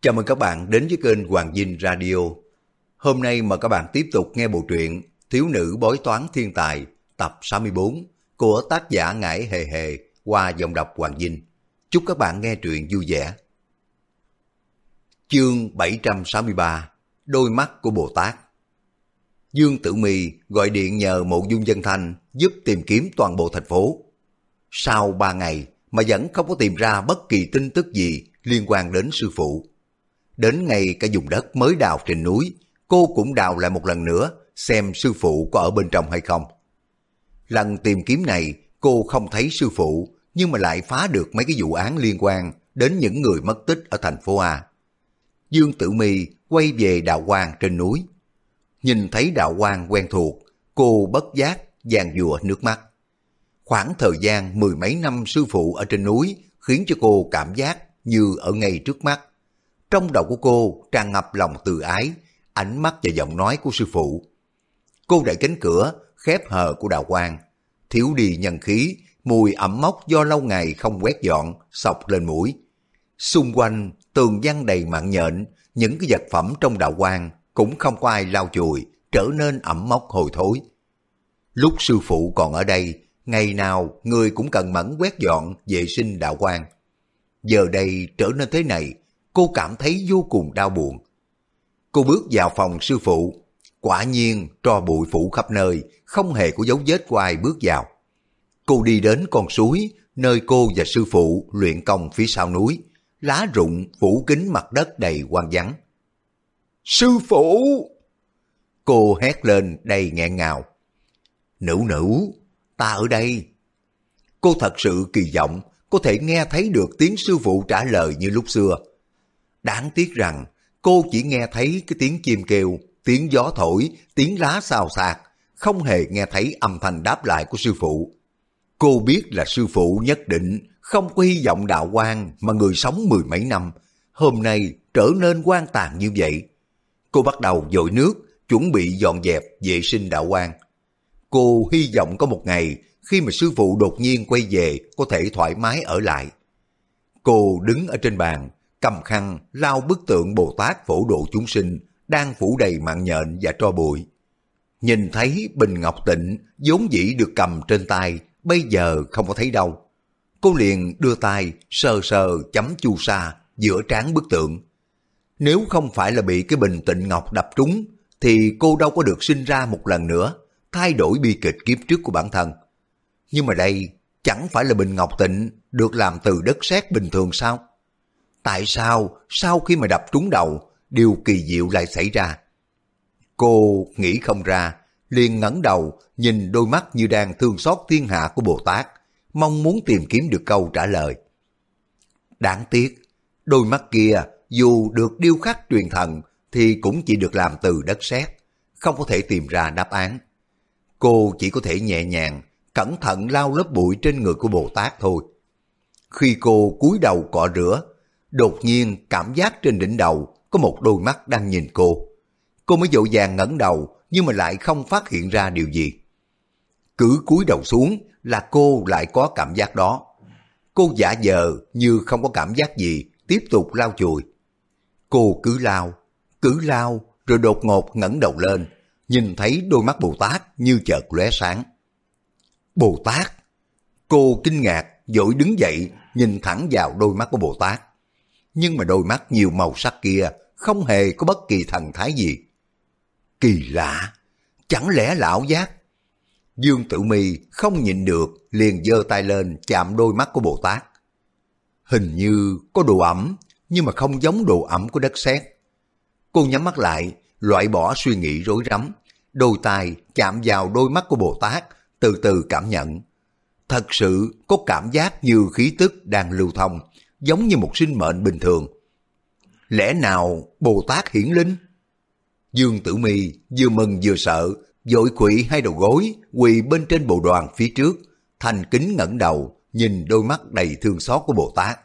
Chào mừng các bạn đến với kênh Hoàng Dinh Radio. Hôm nay mời các bạn tiếp tục nghe bộ truyện Thiếu nữ bói toán thiên tài, tập 64 của tác giả Ngải Hề Hề qua giọng đọc Hoàng Dinh. Chúc các bạn nghe truyện vui vẻ. Chương 763 Đôi mắt của Bồ Tát Dương Tử mì gọi điện nhờ mộ dung dân thanh giúp tìm kiếm toàn bộ thành phố. Sau ba ngày mà vẫn không có tìm ra bất kỳ tin tức gì liên quan đến sư phụ. Đến ngày cả vùng đất mới đào trên núi, cô cũng đào lại một lần nữa xem sư phụ có ở bên trong hay không. Lần tìm kiếm này, cô không thấy sư phụ, nhưng mà lại phá được mấy cái vụ án liên quan đến những người mất tích ở thành phố A. Dương Tử Mi quay về đạo quan trên núi. Nhìn thấy đạo quan quen thuộc, cô bất giác giàn dùa nước mắt. Khoảng thời gian mười mấy năm sư phụ ở trên núi khiến cho cô cảm giác như ở ngay trước mắt. Trong đầu của cô tràn ngập lòng từ ái, ánh mắt và giọng nói của sư phụ. Cô đẩy cánh cửa, khép hờ của đạo quan, thiếu đi nhân khí, mùi ẩm mốc do lâu ngày không quét dọn, sọc lên mũi. Xung quanh, tường văn đầy mạng nhện, những cái vật phẩm trong đạo quan cũng không có ai lau chùi, trở nên ẩm mốc hồi thối. Lúc sư phụ còn ở đây, ngày nào người cũng cần mẫn quét dọn, vệ sinh đạo quan. Giờ đây trở nên thế này, cô cảm thấy vô cùng đau buồn. Cô bước vào phòng sư phụ, quả nhiên tro bụi phủ khắp nơi, không hề có dấu vết của ai bước vào. Cô đi đến con suối, nơi cô và sư phụ luyện công phía sau núi, lá rụng phủ kính mặt đất đầy hoang vắng. Sư phụ! Cô hét lên đầy nghẹn ngào. Nữ nữ, ta ở đây. Cô thật sự kỳ vọng có thể nghe thấy được tiếng sư phụ trả lời như lúc xưa. Đáng tiếc rằng cô chỉ nghe thấy cái tiếng chim kêu, tiếng gió thổi, tiếng lá xào xạc, không hề nghe thấy âm thanh đáp lại của sư phụ. Cô biết là sư phụ nhất định không có hy vọng đạo quan mà người sống mười mấy năm, hôm nay trở nên quan tàn như vậy. Cô bắt đầu dội nước, chuẩn bị dọn dẹp vệ sinh đạo quan. Cô hy vọng có một ngày khi mà sư phụ đột nhiên quay về có thể thoải mái ở lại. Cô đứng ở trên bàn, cầm khăn lau bức tượng Bồ Tát phổ độ chúng sinh đang phủ đầy mạng nhện và tro bụi. Nhìn thấy bình ngọc tịnh vốn dĩ được cầm trên tay, bây giờ không có thấy đâu. Cô liền đưa tay sờ sờ chấm chu sa giữa trán bức tượng. Nếu không phải là bị cái bình tịnh ngọc đập trúng, thì cô đâu có được sinh ra một lần nữa, thay đổi bi kịch kiếp trước của bản thân. Nhưng mà đây chẳng phải là bình ngọc tịnh được làm từ đất sét bình thường sao? Tại sao sau khi mà đập trúng đầu, điều kỳ diệu lại xảy ra? Cô nghĩ không ra, liền ngẩng đầu nhìn đôi mắt như đang thương xót thiên hạ của Bồ Tát, mong muốn tìm kiếm được câu trả lời. Đáng tiếc, đôi mắt kia dù được điêu khắc truyền thần thì cũng chỉ được làm từ đất sét, không có thể tìm ra đáp án. Cô chỉ có thể nhẹ nhàng, cẩn thận lau lớp bụi trên người của Bồ Tát thôi. Khi cô cúi đầu cọ rửa, đột nhiên cảm giác trên đỉnh đầu có một đôi mắt đang nhìn cô. Cô mới dội vàng ngẩng đầu nhưng mà lại không phát hiện ra điều gì. Cứ cúi đầu xuống là cô lại có cảm giác đó. Cô giả vờ như không có cảm giác gì, tiếp tục lao chùi. Cô cứ lao, cứ lao, rồi đột ngột ngẩng đầu lên, nhìn thấy đôi mắt Bồ Tát như chợt lóe sáng. Bồ Tát! Cô kinh ngạc, dội đứng dậy, nhìn thẳng vào đôi mắt của Bồ Tát. Nhưng mà đôi mắt nhiều màu sắc kia không hề có bất kỳ thần thái gì. Kỳ lạ! Chẳng lẽ lão giác? Dương Tử Mi không nhịn được, liền giơ tay lên chạm đôi mắt của Bồ Tát. Hình như có độ ẩm, nhưng mà không giống độ ẩm của đất sét. Cô nhắm mắt lại, loại bỏ suy nghĩ rối rắm, đôi tay chạm vào đôi mắt của Bồ Tát, từ từ cảm nhận. Thật sự có cảm giác như khí tức đang lưu thông, giống như một sinh mệnh bình thường. Lẽ nào Bồ Tát hiển linh? Dương Tử Mi vừa mừng vừa sợ, dội quỵ hai đầu gối, quỳ bên trên bộ đoàn phía trước, thành kính ngẩng đầu, nhìn đôi mắt đầy thương xót của Bồ Tát.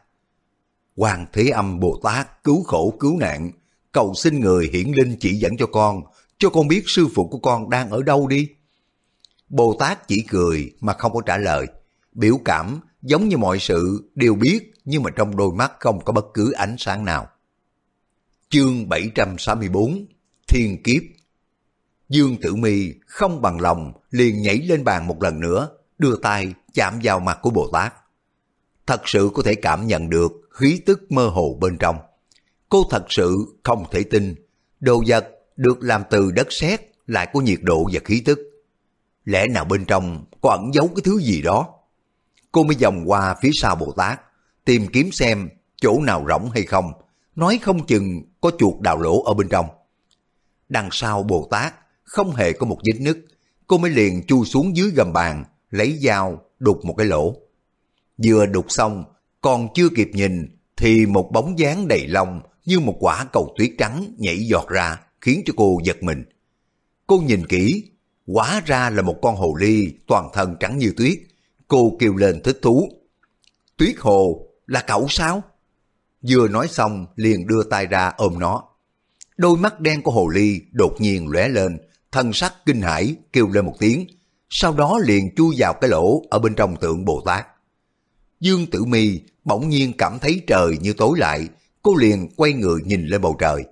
Hoàng Thế Âm Bồ Tát cứu khổ cứu nạn, cầu xin người hiển linh chỉ dẫn cho con, cho con biết sư phụ của con đang ở đâu đi. Bồ Tát chỉ cười mà không có trả lời, biểu cảm giống như mọi sự đều biết nhưng mà trong đôi mắt không có bất cứ ánh sáng nào. Chương 764 Thiên Kiếp Dương Tử Mi không bằng lòng liền nhảy lên bàn một lần nữa, đưa tay chạm vào mặt của Bồ Tát. Thật sự có thể cảm nhận được khí tức mơ hồ bên trong. Cô thật sự không thể tin, đồ vật được làm từ đất sét lại có nhiệt độ và khí tức. Lẽ nào bên trong có ẩn giấu cái thứ gì đó? Cô mới vòng qua phía sau Bồ Tát, tìm kiếm xem chỗ nào rỗng hay không, nói không chừng có chuột đào lỗ ở bên trong. Đằng sau Bồ Tát không hề có một vết nứt, cô mới liền chui xuống dưới gầm bàn, lấy dao đục một cái lỗ. Vừa đục xong, còn chưa kịp nhìn, thì một bóng dáng đầy lông như một quả cầu tuyết trắng nhảy giọt ra, khiến cho cô giật mình. Cô nhìn kỹ, hóa ra là một con hồ ly toàn thân trắng như tuyết. Cô kêu lên thích thú. Tuyết hồ, là cậu sao? Vừa nói xong liền đưa tay ra ôm nó. Đôi mắt đen của hồ ly đột nhiên lóe lên, thân sắc kinh hãi kêu lên một tiếng, sau đó liền chui vào cái lỗ ở bên trong tượng Bồ Tát. Dương Tử Mi bỗng nhiên cảm thấy trời như tối lại, cô liền quay người nhìn lên bầu trời.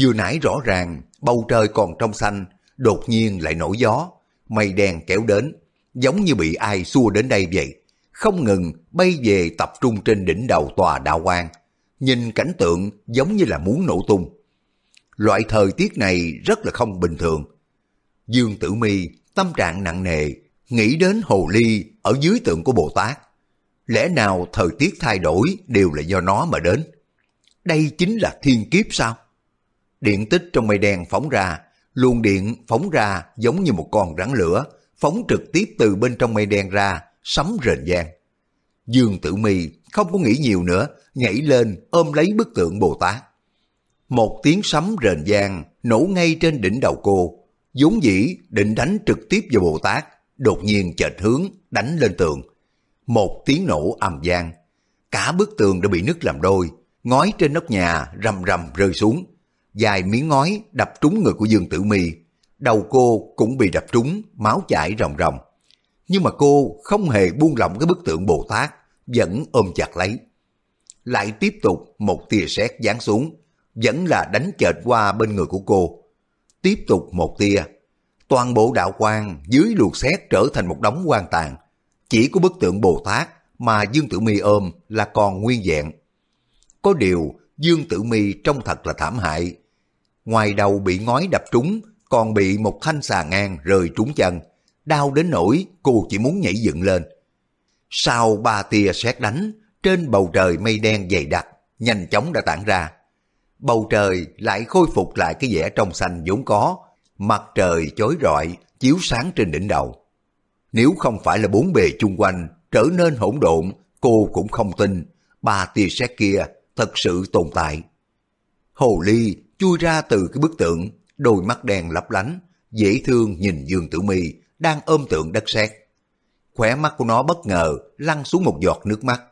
Vừa nãy rõ ràng bầu trời còn trong xanh, đột nhiên lại nổi gió, mây đen kéo đến, giống như bị ai xua đến đây vậy. Không ngừng bay về tập trung trên đỉnh đầu tòa đạo quan, nhìn cảnh tượng giống như là muốn nổ tung. Loại thời tiết này rất là không bình thường. Dương Tử Mi tâm trạng nặng nề, nghĩ đến hồ ly ở dưới tượng của Bồ Tát. Lẽ nào thời tiết thay đổi đều là do nó mà đến? Đây chính là thiên kiếp sao? Điện tích trong mây đen phóng ra, luồng điện phóng ra giống như một con rắn lửa, phóng trực tiếp từ bên trong mây đen ra, sấm rền vang. Dương Tử Mi không có nghĩ nhiều nữa, nhảy lên ôm lấy bức tượng Bồ Tát. Một tiếng sấm rền vang nổ ngay trên đỉnh đầu cô, vốn dĩ định đánh trực tiếp vào Bồ Tát, đột nhiên chệch hướng đánh lên tường. Một tiếng nổ ầm vang, cả bức tường đã bị nứt làm đôi, ngói trên nóc nhà rầm rầm rơi xuống. Dài miếng ngói đập trúng người của Dương Tử Mi, đầu cô cũng bị đập trúng, máu chảy ròng ròng. Nhưng mà cô không hề buông lỏng cái bức tượng Bồ Tát, vẫn ôm chặt lấy. Lại tiếp tục một tia sét giáng xuống, vẫn là đánh chệch qua bên người của cô. Tiếp tục một tia, toàn bộ đạo quan dưới luộc xét trở thành một đống quan tàn. Chỉ có bức tượng Bồ Tát mà Dương Tử Mi ôm là còn nguyên vẹn. Có điều Dương Tử Mi trông thật là thảm hại. Ngoài đầu bị ngói đập trúng, còn bị một thanh xà ngang rơi trúng chân. Đau đến nỗi cô chỉ muốn nhảy dựng lên. Sau ba tia sét đánh, trên bầu trời mây đen dày đặc, nhanh chóng đã tản ra. Bầu trời lại khôi phục lại cái vẻ trong xanh vốn có, mặt trời chói rọi, chiếu sáng trên đỉnh đầu. Nếu không phải là bốn bề chung quanh trở nên hỗn độn, cô cũng không tin ba tia sét kia thật sự tồn tại. Hồ ly chui ra từ cái bức tượng, đôi mắt đen lấp lánh, dễ thương nhìn Dương Tử Mi đang ôm tượng đất sét. khóe mắt của nó bất ngờ lăn xuống một giọt nước mắt,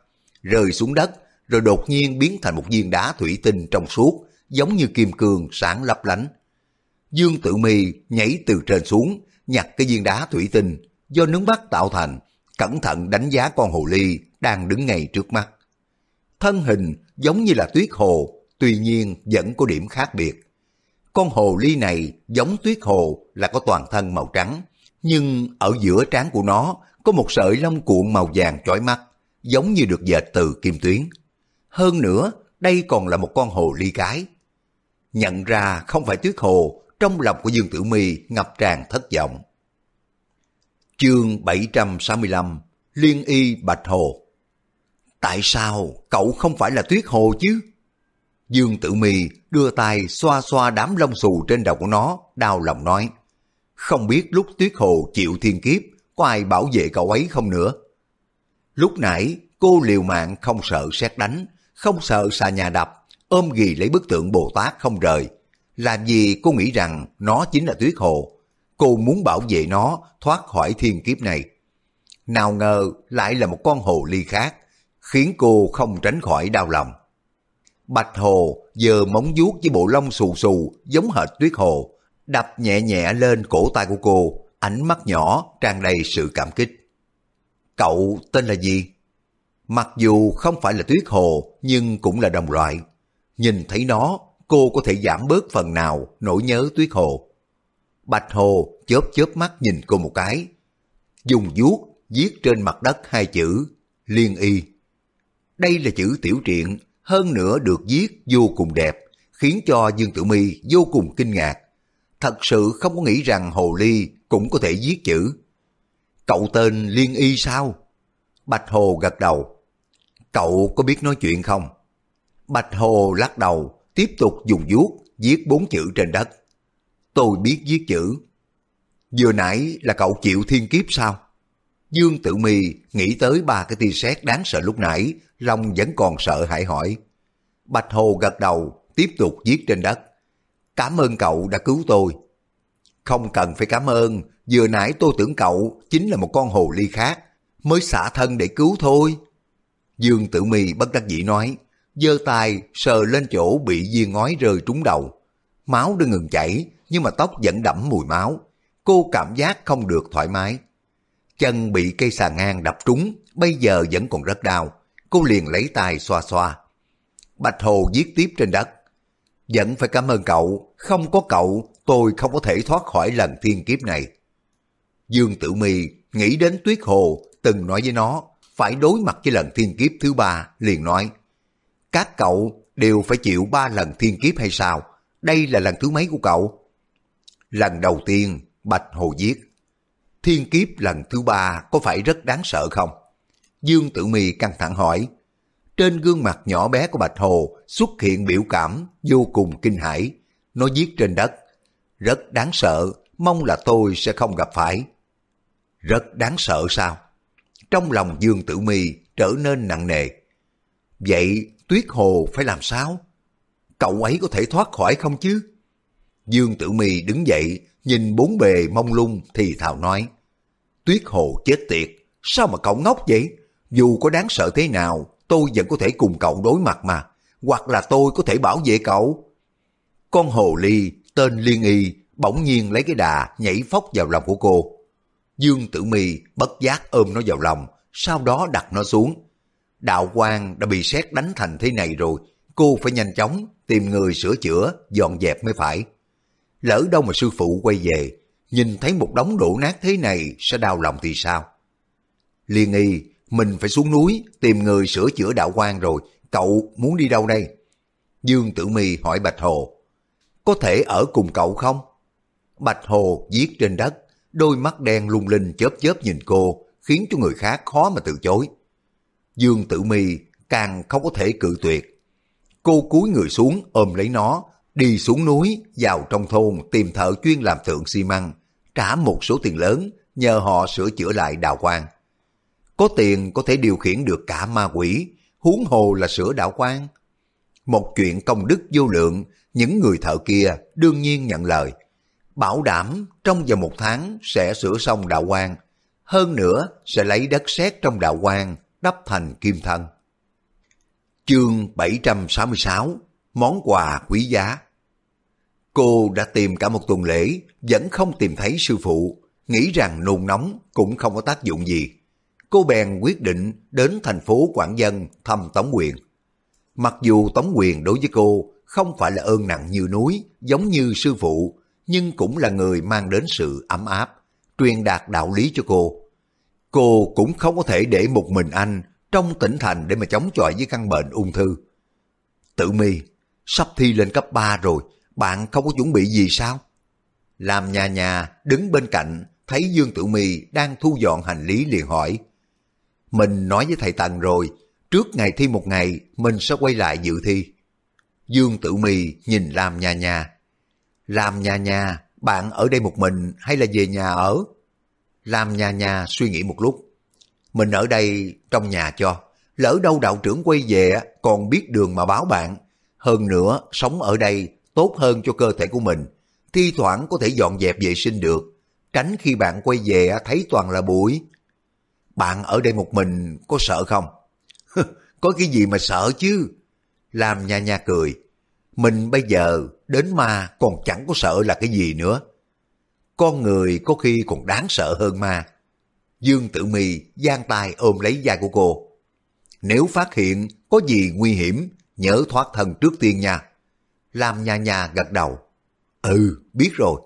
rơi xuống đất rồi đột nhiên biến thành một viên đá thủy tinh trong suốt, giống như kim cương sáng lấp lánh. Dương Tử Mi nhảy từ trên xuống, nhặt cái viên đá thủy tinh do nước bắt tạo thành, cẩn thận đánh giá con hồ ly đang đứng ngay trước mắt. Thân hình giống như là tuyết hồ, tuy nhiên vẫn có điểm khác biệt. Con hồ ly này giống tuyết hồ là có toàn thân màu trắng, nhưng ở giữa trán của nó có một sợi lông cuộn màu vàng chói mắt, giống như được dệt từ kim tuyến. Hơn nữa, đây còn là một con hồ ly cái. Nhận ra không phải tuyết hồ, trong lòng của Dương Tử Mi ngập tràn thất vọng. Chương 765 Liên y Bạch Hồ Tại sao cậu không phải là tuyết hồ chứ? Dương Tử Mi đưa tay xoa xoa đám lông xù trên đầu của nó, đau lòng nói. Không biết lúc tuyết hồ chịu thiên kiếp, có ai bảo vệ cậu ấy không nữa? Lúc nãy cô liều mạng không sợ xét đánh, không sợ xà nhà đập, ôm ghì lấy bức tượng Bồ Tát không rời. Làm gì cô nghĩ rằng nó chính là tuyết hồ. Cô muốn bảo vệ nó thoát khỏi thiên kiếp này. Nào ngờ lại là một con hồ ly khác, khiến cô không tránh khỏi đau lòng. Bạch hồ giờ móng vuốt với bộ lông xù xù giống hệt tuyết hồ, đập nhẹ nhẹ lên cổ tay của cô, ánh mắt nhỏ tràn đầy sự cảm kích. Cậu tên là gì? Mặc dù không phải là tuyết hồ, nhưng cũng là đồng loại. Nhìn thấy nó, cô có thể giảm bớt phần nào nỗi nhớ Tuyết Hồ. Bạch Hồ chớp chớp mắt nhìn cô một cái, dùng vuốt viết trên mặt đất hai chữ Liên Y. Đây là chữ tiểu truyện, hơn nữa được viết vô cùng đẹp, khiến cho Dương Tử Mi vô cùng kinh ngạc. Thật sự không có nghĩ rằng Hồ Ly cũng có thể viết chữ. Cậu tên Liên Y sao? Bạch Hồ gật đầu. Cậu có biết nói chuyện không? Bạch Hồ lắc đầu, tiếp tục dùng vuốt viết bốn chữ trên đất. Tôi biết viết chữ. Vừa nãy là cậu chịu thiên kiếp sao? Dương Tử Mi nghĩ tới ba cái tia sét đáng sợ lúc nãy, lòng vẫn còn sợ hãi hỏi. Bạch Hồ gật đầu, tiếp tục viết trên đất. Cảm ơn cậu đã cứu tôi. Không cần phải cảm ơn, vừa nãy tôi tưởng cậu chính là một con hồ ly khác, mới xả thân để cứu thôi. Dương Tử Mi bất đắc dĩ nói, giơ tay sờ lên chỗ bị viên ngói rơi trúng đầu. Máu đã ngừng chảy, nhưng mà tóc vẫn đẫm mùi máu. Cô cảm giác không được thoải mái. Chân bị cây xà ngang đập trúng, bây giờ vẫn còn rất đau. Cô liền lấy tay xoa xoa. Bạch Hồ viết tiếp trên đất. Vẫn phải cảm ơn cậu, không có cậu tôi không có thể thoát khỏi lần thiên kiếp này. Dương Tử Mi nghĩ đến Tuyết Hồ từng nói với nó phải đối mặt với lần thiên kiếp thứ ba, liền nói Các cậu đều phải chịu ba lần thiên kiếp hay sao? Đây là lần thứ mấy của cậu? Lần đầu tiên, Bạch Hồ giết Thiên kiếp lần thứ ba có phải rất đáng sợ không? Dương Tử Mi căng thẳng hỏi. Trên gương mặt nhỏ bé của Bạch Hồ xuất hiện biểu cảm vô cùng kinh hãi. Nó viết trên đất. Rất đáng sợ, mong là tôi sẽ không gặp phải. Rất đáng sợ sao? Trong lòng Dương Tử Mi trở nên nặng nề. Vậy Tuyết Hồ phải làm sao? Cậu ấy có thể thoát khỏi không chứ? Dương Tử Mi đứng dậy, nhìn bốn bề mông lung thì thào nói. Tuyết Hồ chết tiệt, sao mà cậu ngốc vậy? Dù có đáng sợ thế nào, tôi vẫn có thể cùng cậu đối mặt mà, hoặc là tôi có thể bảo vệ cậu. Con hồ ly tên Liên Y bỗng nhiên lấy cái đà nhảy phóc vào lòng của cô. Dương Tử Mi bất giác ôm nó vào lòng, sau đó đặt nó xuống. Đạo quan đã bị sét đánh thành thế này rồi, cô phải nhanh chóng tìm người sửa chữa, dọn dẹp mới phải. Lỡ đâu mà sư phụ quay về, nhìn thấy một đống đổ nát thế này sẽ đau lòng thì sao? Liên y, mình phải xuống núi tìm người sửa chữa đạo quan rồi, cậu muốn đi đâu đây? Dương Tử Mi hỏi Bạch Hồ, có thể ở cùng cậu không? Bạch Hồ viết trên đất, đôi mắt đen lung linh chớp chớp nhìn cô, khiến cho người khác khó mà từ chối. Dương Tử Mi càng không có thể cự tuyệt. Cô cúi người xuống ôm lấy nó, đi xuống núi, vào trong thôn tìm thợ chuyên làm tượng xi măng, trả một số tiền lớn nhờ họ sửa chữa lại đào quang. Có tiền có thể điều khiển được cả ma quỷ, huống hồ là sửa đạo quan. Một chuyện công đức vô lượng, những người thợ kia đương nhiên nhận lời. Bảo đảm trong vòng một tháng sẽ sửa xong đạo quan, hơn nữa sẽ lấy đất sét trong đạo quan đắp thành kim thân. Chương 766 Món quà quý giá Cô đã tìm cả một tuần lễ, vẫn không tìm thấy sư phụ, nghĩ rằng nôn nóng cũng không có tác dụng gì. Cô bèn quyết định đến thành phố Quảng Dân thăm Tống Quyền. Mặc dù Tống Quyền đối với cô không phải là ơn nặng như núi, giống như sư phụ, nhưng cũng là người mang đến sự ấm áp, truyền đạt đạo lý cho cô. Cô cũng không có thể để một mình anh trong tỉnh thành để mà chống chọi với căn bệnh ung thư. Tự mi, sắp thi lên cấp 3 rồi, bạn không có chuẩn bị gì sao? Làm nhà nhà đứng bên cạnh thấy Dương Tử Mi đang thu dọn hành lý liền hỏi. Mình nói với thầy Tần rồi, trước ngày thi một ngày mình sẽ quay lại dự thi. Dương Tử mì nhìn Lam Nha Nha. Lam Nha Nha, bạn ở đây một mình hay là về nhà ở? Lam Nha Nha suy nghĩ một lúc. Mình ở đây trong nhà cho. Lỡ đâu đạo trưởng quay về còn biết đường mà báo bạn. Hơn nữa, sống ở đây tốt hơn cho cơ thể của mình. Thi thoảng có thể dọn dẹp vệ sinh được. Tránh khi bạn quay về thấy toàn là bụi. Bạn ở đây một mình có sợ không? có cái gì mà sợ chứ? Làm nha nha cười. Mình bây giờ đến ma còn chẳng có sợ là cái gì nữa. Con người có khi còn đáng sợ hơn ma. Dương Tử mì giang tay ôm lấy vai của cô. Nếu phát hiện có gì nguy hiểm, nhớ thoát thân trước tiên nha. Lam Nha Nha gật đầu. Ừ, biết rồi.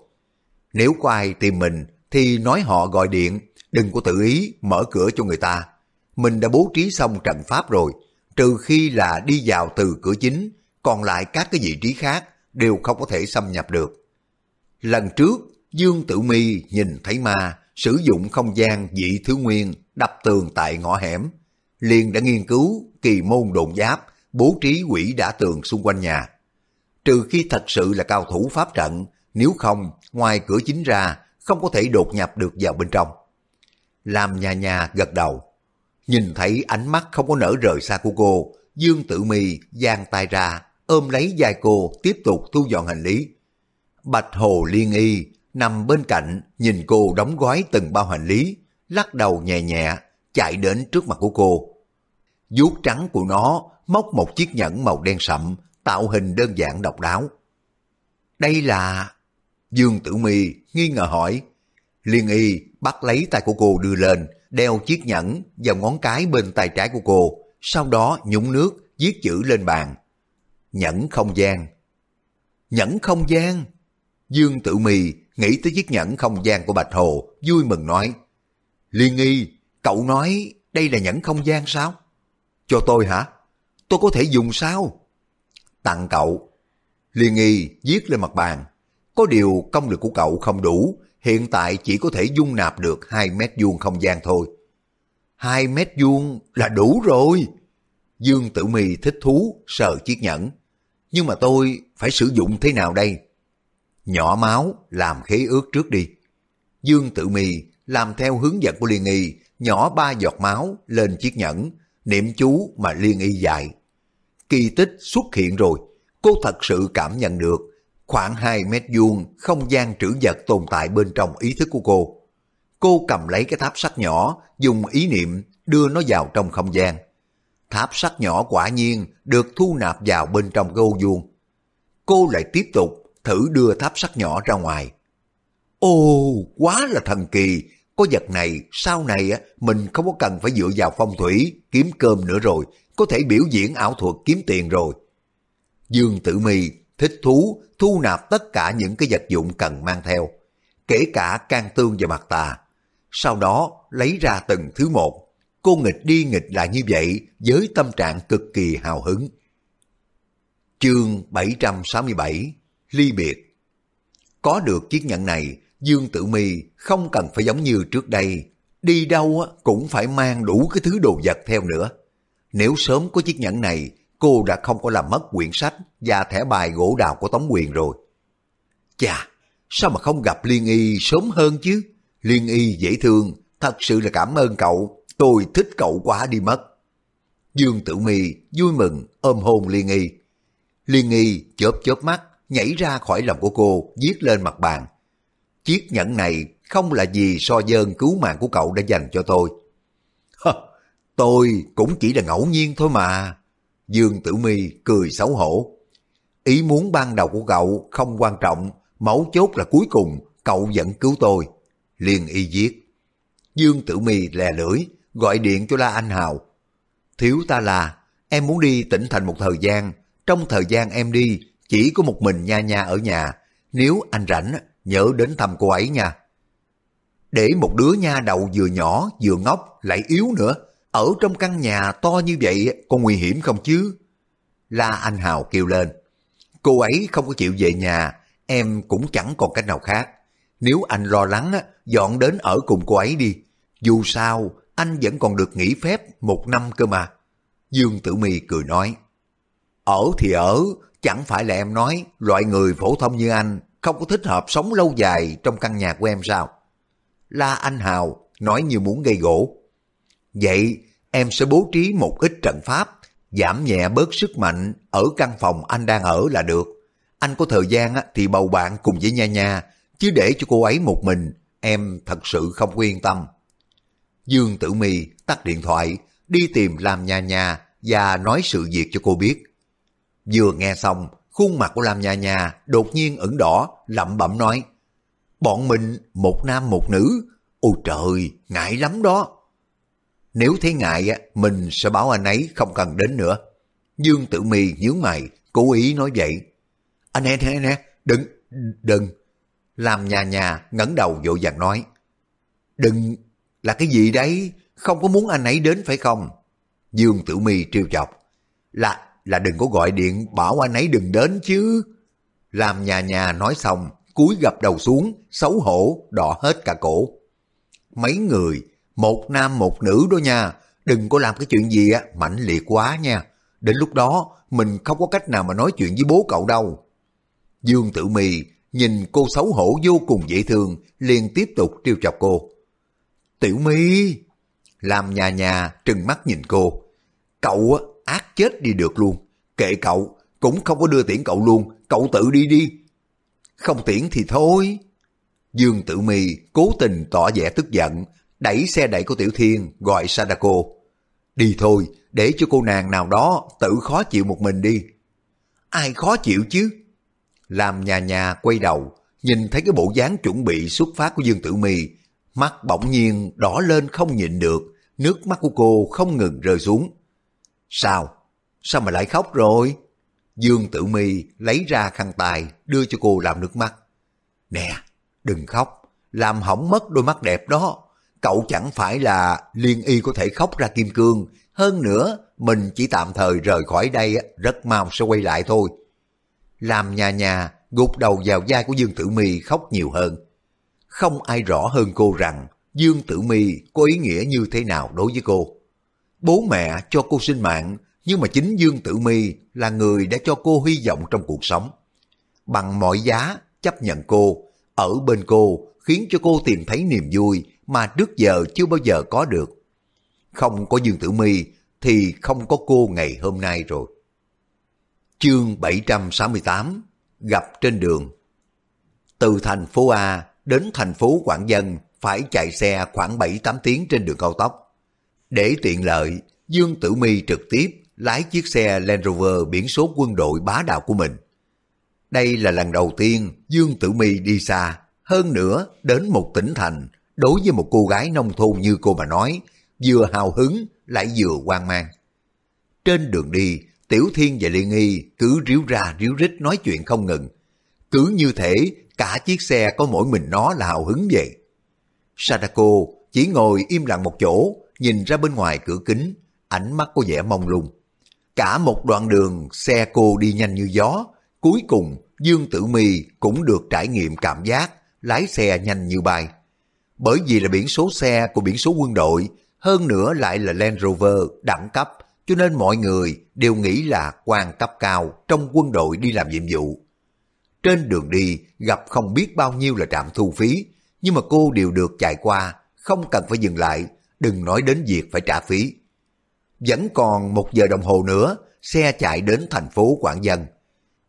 Nếu có ai tìm mình thì nói họ gọi điện, đừng có tự ý mở cửa cho người ta. Mình đã bố trí xong trận pháp rồi, trừ khi là đi vào từ cửa chính, còn lại các cái vị trí khác đều không có thể xâm nhập được. Lần trước, Dương Tử Mi nhìn thấy ma sử dụng không gian dị thứ nguyên đập tường tại ngõ hẻm, liền đã nghiên cứu kỳ môn đồn giáp, bố trí quỷ đã tường xung quanh nhà. Trừ khi thật sự là cao thủ pháp trận, nếu không, ngoài cửa chính ra, không có thể đột nhập được vào bên trong. Làm nhà nhà gật đầu. Nhìn thấy ánh mắt không có nở rời xa của cô, Dương Tử Mi giang tay ra, ôm lấy vai cô tiếp tục thu dọn hành lý. Bạch Hồ Liên Y nằm bên cạnh nhìn cô đóng gói từng bao hành lý, lắc đầu nhẹ nhẹ, chạy đến trước mặt của cô. vuốt trắng của nó móc một chiếc nhẫn màu đen sậm, tạo hình đơn giản độc đáo. Đây là... Dương Tử Mi nghi ngờ hỏi. Liên y bắt lấy tay của cô đưa lên, đeo chiếc nhẫn vào ngón cái bên tay trái của cô, sau đó nhúng nước, viết chữ lên bàn. Nhẫn không gian. Nhẫn không gian. Dương Tử mì nghĩ tới chiếc nhẫn không gian của Bạch Hồ, vui mừng nói. Liên nghi, cậu nói đây là nhẫn không gian sao? Cho tôi hả? Tôi có thể dùng sao? Tặng cậu. Liên nghi viết lên mặt bàn. Có điều công lực của cậu không đủ, hiện tại chỉ có thể dung nạp được 2 mét vuông không gian thôi. 2 mét vuông là đủ rồi. Dương Tử Mi thích thú sờ chiếc nhẫn. Nhưng mà tôi phải sử dụng thế nào đây? Nhỏ máu làm khế ước trước đi. Dương Tử Mi làm theo hướng dẫn của Liên Y, nhỏ ba giọt máu lên chiếc nhẫn, niệm chú mà Liên Y dạy. Kỳ tích xuất hiện rồi, cô thật sự cảm nhận được khoảng 2 mét vuông không gian trữ vật tồn tại bên trong ý thức của cô. Cô cầm lấy cái tháp sắt nhỏ, dùng ý niệm đưa nó vào trong không gian. Tháp sắt nhỏ quả nhiên được thu nạp vào bên trong cái ô vuông. Cô lại tiếp tục thử đưa tháp sắt nhỏ ra ngoài. ô, quá là thần kỳ, có vật này sau này á mình không có cần phải dựa vào phong thủy kiếm cơm nữa rồi, có thể biểu diễn ảo thuật kiếm tiền rồi. Dương Tử Mi thích thú thu nạp tất cả những cái vật dụng cần mang theo, kể cả can tương và mặt tà. Sau đó lấy ra từng thứ một, cô nghịch đi nghịch lại như vậy với tâm trạng cực kỳ hào hứng. Chương 767 Ly biệt Có được chiếc nhẫn này, Dương Tử Mi không cần phải giống như trước đây, đi đâu cũng phải mang đủ cái thứ đồ vật theo nữa. Nếu sớm có chiếc nhẫn này, cô đã không có làm mất quyển sách và thẻ bài gỗ đào của Tống Quyền rồi. Chà, sao mà không gặp Liên Y sớm hơn chứ? Liên Y dễ thương, thật sự là cảm ơn cậu, tôi thích cậu quá đi mất. Dương Tử Mi vui mừng ôm hôn Liên Y. Liên Y chớp chớp mắt, nhảy ra khỏi lòng của cô, viết lên mặt bàn. Chiếc nhẫn này không là gì so dơn cứu mạng của cậu đã dành cho tôi. Hơ, tôi cũng chỉ là ngẫu nhiên thôi mà. Dương Tử Mi cười xấu hổ. Ý muốn ban đầu của cậu không quan trọng, mấu chốt là cuối cùng cậu vẫn cứu tôi. Liên y giết. Dương Tử Mi lè lưỡi, gọi điện cho La Anh Hào. Thiếu ta là, em muốn đi tỉnh thành một thời gian. Trong thời gian em đi, chỉ có một mình nha nha ở nhà. Nếu anh rảnh, nhớ đến thăm cô ấy nha. Để một đứa nha đầu vừa nhỏ vừa ngốc lại yếu nữa, ở trong căn nhà to như vậy có nguy hiểm không chứ? La Anh Hào kêu lên. Cô ấy không có chịu về nhà, em cũng chẳng còn cách nào khác. Nếu anh lo lắng, dọn đến ở cùng cô ấy đi. Dù sao, anh vẫn còn được nghỉ phép một năm cơ mà. Dương Tử My cười nói. Ở thì ở, chẳng phải là em nói loại người phổ thông như anh không có thích hợp sống lâu dài trong căn nhà của em sao? La Anh Hào nói như muốn gây gỗ. Vậy em sẽ bố trí một ít trận pháp, giảm nhẹ bớt sức mạnh ở căn phòng anh đang ở là được. Anh có thời gian thì bầu bạn cùng với Nha Nha, chứ để cho cô ấy một mình, em thật sự không yên tâm. Dương Tử My tắt điện thoại, đi tìm Lam Nha Nha và nói sự việc cho cô biết. Vừa nghe xong, khuôn mặt của Lam Nha Nha đột nhiên ửng đỏ, lẩm bẩm nói, Bọn mình một nam một nữ, ôi trời, ngại lắm đó. Nếu thấy ngại, mình sẽ bảo anh ấy không cần đến nữa. Dương Tử Mi nhướng mày, cố ý nói vậy. Anh em, anh nè, đừng, đừng. Làm nhà nhà ngẩng đầu vội vàng nói. Đừng, là cái gì đấy? Không có muốn anh ấy đến phải không? Dương Tử Mi trêu chọc. Là, là đừng có gọi điện bảo anh ấy đừng đến chứ. Làm nhà nhà nói xong, cúi gập đầu xuống, xấu hổ, đỏ hết cả cổ. Mấy người, một nam một nữ đó nha, đừng có làm cái chuyện gì á, mạnh liệt quá nha. Đến lúc đó, mình không có cách nào mà nói chuyện với bố cậu đâu. Dương Tử Mì nhìn cô xấu hổ vô cùng dễ thương, liền tiếp tục trêu chọc cô. Tiểu My làm nhà nhà trừng mắt nhìn cô. Cậu á, ác chết đi được luôn. Kệ cậu, cũng không có đưa tiễn cậu luôn, cậu tự đi đi. Không tiễn thì thôi. Dương Tử Mì cố tình tỏ vẻ tức giận, đẩy xe đẩy của Tiểu Thiên gọi Sadako. Đi thôi, để cho cô nàng nào đó tự khó chịu một mình đi. Ai khó chịu chứ? Làm nhà nhà quay đầu, nhìn thấy cái bộ dáng chuẩn bị xuất phát của Dương Tử Mi, mắt bỗng nhiên đỏ lên không nhịn được, nước mắt của cô không ngừng rơi xuống. Sao? Sao mà lại khóc rồi? Dương Tử Mi lấy ra khăn tài đưa cho cô làm nước mắt. Nè, đừng khóc, làm hỏng mất đôi mắt đẹp đó. Cậu chẳng phải là liên y có thể khóc ra kim cương, hơn nữa mình chỉ tạm thời rời khỏi đây rất mau sẽ quay lại thôi. Làm nhà nhà gục đầu vào vai của Dương Tử Mi khóc nhiều hơn. Không ai rõ hơn cô rằng Dương Tử Mi có ý nghĩa như thế nào đối với cô. Bố mẹ cho cô sinh mạng, nhưng mà chính Dương Tử Mi là người đã cho cô hy vọng trong cuộc sống. Bằng mọi giá chấp nhận cô, ở bên cô khiến cho cô tìm thấy niềm vui mà trước giờ chưa bao giờ có được. Không có Dương Tử Mi thì không có cô ngày hôm nay rồi. Chương 768 Gặp trên đường Từ thành phố A đến thành phố Quảng Dân phải chạy xe khoảng 7-8 tiếng trên đường cao tốc. Để tiện lợi, Dương Tử Mi trực tiếp lái chiếc xe Land Rover biển số quân đội bá đạo của mình. Đây là lần đầu tiên Dương Tử Mi đi xa, hơn nữa đến một tỉnh thành, đối với một cô gái nông thôn như cô mà nói, vừa hào hứng lại vừa hoang mang. Trên đường đi, Tiểu Thiên và Liên Nghi cứ ríu ra ríu rít nói chuyện không ngừng. Cứ như thể cả chiếc xe có mỗi mình nó là hào hứng vậy. Sadako chỉ ngồi im lặng một chỗ, nhìn ra bên ngoài cửa kính, ánh mắt có vẻ mông lung. Cả một đoạn đường xe cô đi nhanh như gió, cuối cùng Dương Tử Mi cũng được trải nghiệm cảm giác lái xe nhanh như bay. Bởi vì là biển số xe của biển số quân đội, hơn nữa lại là Land Rover đẳng cấp, cho nên mọi người đều nghĩ là quan cấp cao trong quân đội đi làm nhiệm vụ. Trên đường đi gặp không biết bao nhiêu là trạm thu phí, nhưng mà cô đều được chạy qua, không cần phải dừng lại, đừng nói đến việc phải trả phí. Vẫn còn một giờ đồng hồ nữa, xe chạy đến thành phố Quảng Dân.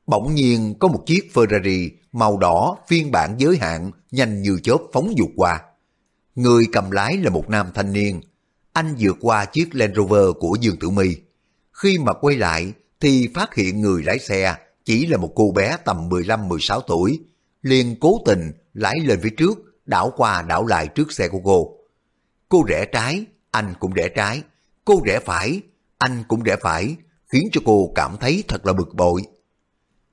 Bỗng nhiên có một chiếc Ferrari màu đỏ phiên bản giới hạn nhanh như chớp phóng vụt qua. Người cầm lái là một nam thanh niên. Anh vượt qua chiếc Land Rover của Dương Tử My. Khi mà quay lại thì phát hiện người lái xe chỉ là một cô bé tầm 15-16 tuổi. liền cố tình lái lên phía trước, đảo qua đảo lại trước xe của cô. Cô rẽ trái, anh cũng rẽ trái. Cô rẽ phải, anh cũng rẽ phải, khiến cho cô cảm thấy thật là bực bội.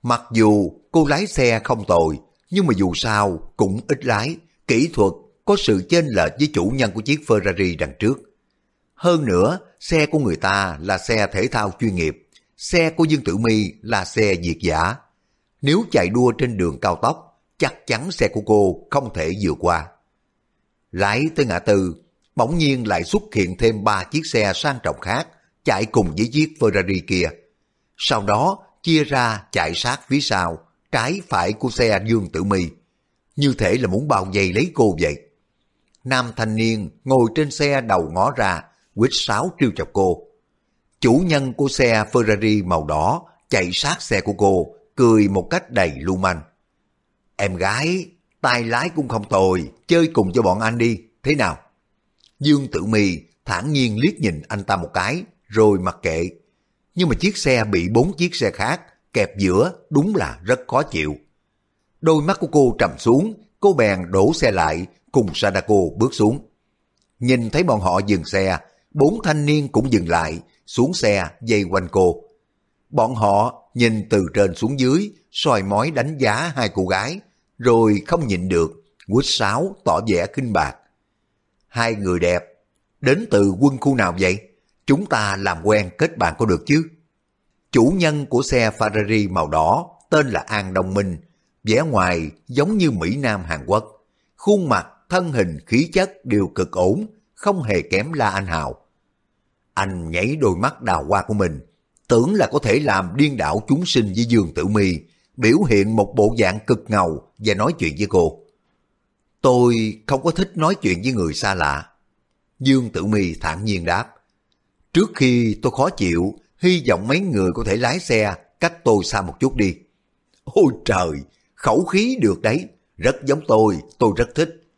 Mặc dù cô lái xe không tồi, nhưng mà dù sao cũng ít lái, kỹ thuật có sự chênh lệch với chủ nhân của chiếc Ferrari đằng trước. Hơn nữa, xe của người ta là xe thể thao chuyên nghiệp, xe của Dương Tử My là xe diệt giả. Nếu chạy đua trên đường cao tốc, chắc chắn xe của cô không thể vượt qua. Lái tới ngã tư, bỗng nhiên lại xuất hiện thêm ba chiếc xe sang trọng khác chạy cùng với chiếc Ferrari kia. Sau đó chia ra chạy sát phía sau, trái phải của xe Dương Tử My, như thể là muốn bao vây lấy cô vậy. Nam thanh niên ngồi trên xe đầu ngó ra, quýt sáo trêu chọc cô. Chủ nhân của xe Ferrari màu đỏ chạy sát xe của cô, cười một cách đầy lưu manh. Em gái, tay lái cũng không tồi, chơi cùng cho bọn anh đi, thế nào? Dương Tử mì thản nhiên liếc nhìn anh ta một cái, rồi mặc kệ. Nhưng mà chiếc xe bị bốn chiếc xe khác kẹp giữa đúng là rất khó chịu. Đôi mắt của cô trầm xuống, cô bèn đổ xe lại cùng Sadako bước xuống. Nhìn thấy bọn họ dừng xe, bốn thanh niên cũng dừng lại, xuống xe dây quanh cô. Bọn họ nhìn từ trên xuống dưới, soi mói đánh giá hai cô gái, rồi không nhịn được, quýt sáo tỏ vẻ kinh bạc. Hai người đẹp, đến từ quân khu nào vậy? Chúng ta làm quen kết bạn có được chứ? Chủ nhân của xe Ferrari màu đỏ tên là An Đông Minh, vẻ ngoài giống như Mỹ Nam Hàn Quốc. Khuôn mặt, thân hình, khí chất đều cực ổn, không hề kém La Anh Hào. Anh nhảy đôi mắt đào hoa của mình, tưởng là có thể làm điên đảo chúng sinh với Dương Tử Mi, biểu hiện một bộ dạng cực ngầu và nói chuyện với cô. Tôi không có thích nói chuyện với người xa lạ. Dương Tử Mi thản nhiên đáp. Trước khi tôi khó chịu, hy vọng mấy người có thể lái xe cách tôi xa một chút đi. Ôi trời, khẩu khí được đấy, rất giống tôi, tôi rất thích.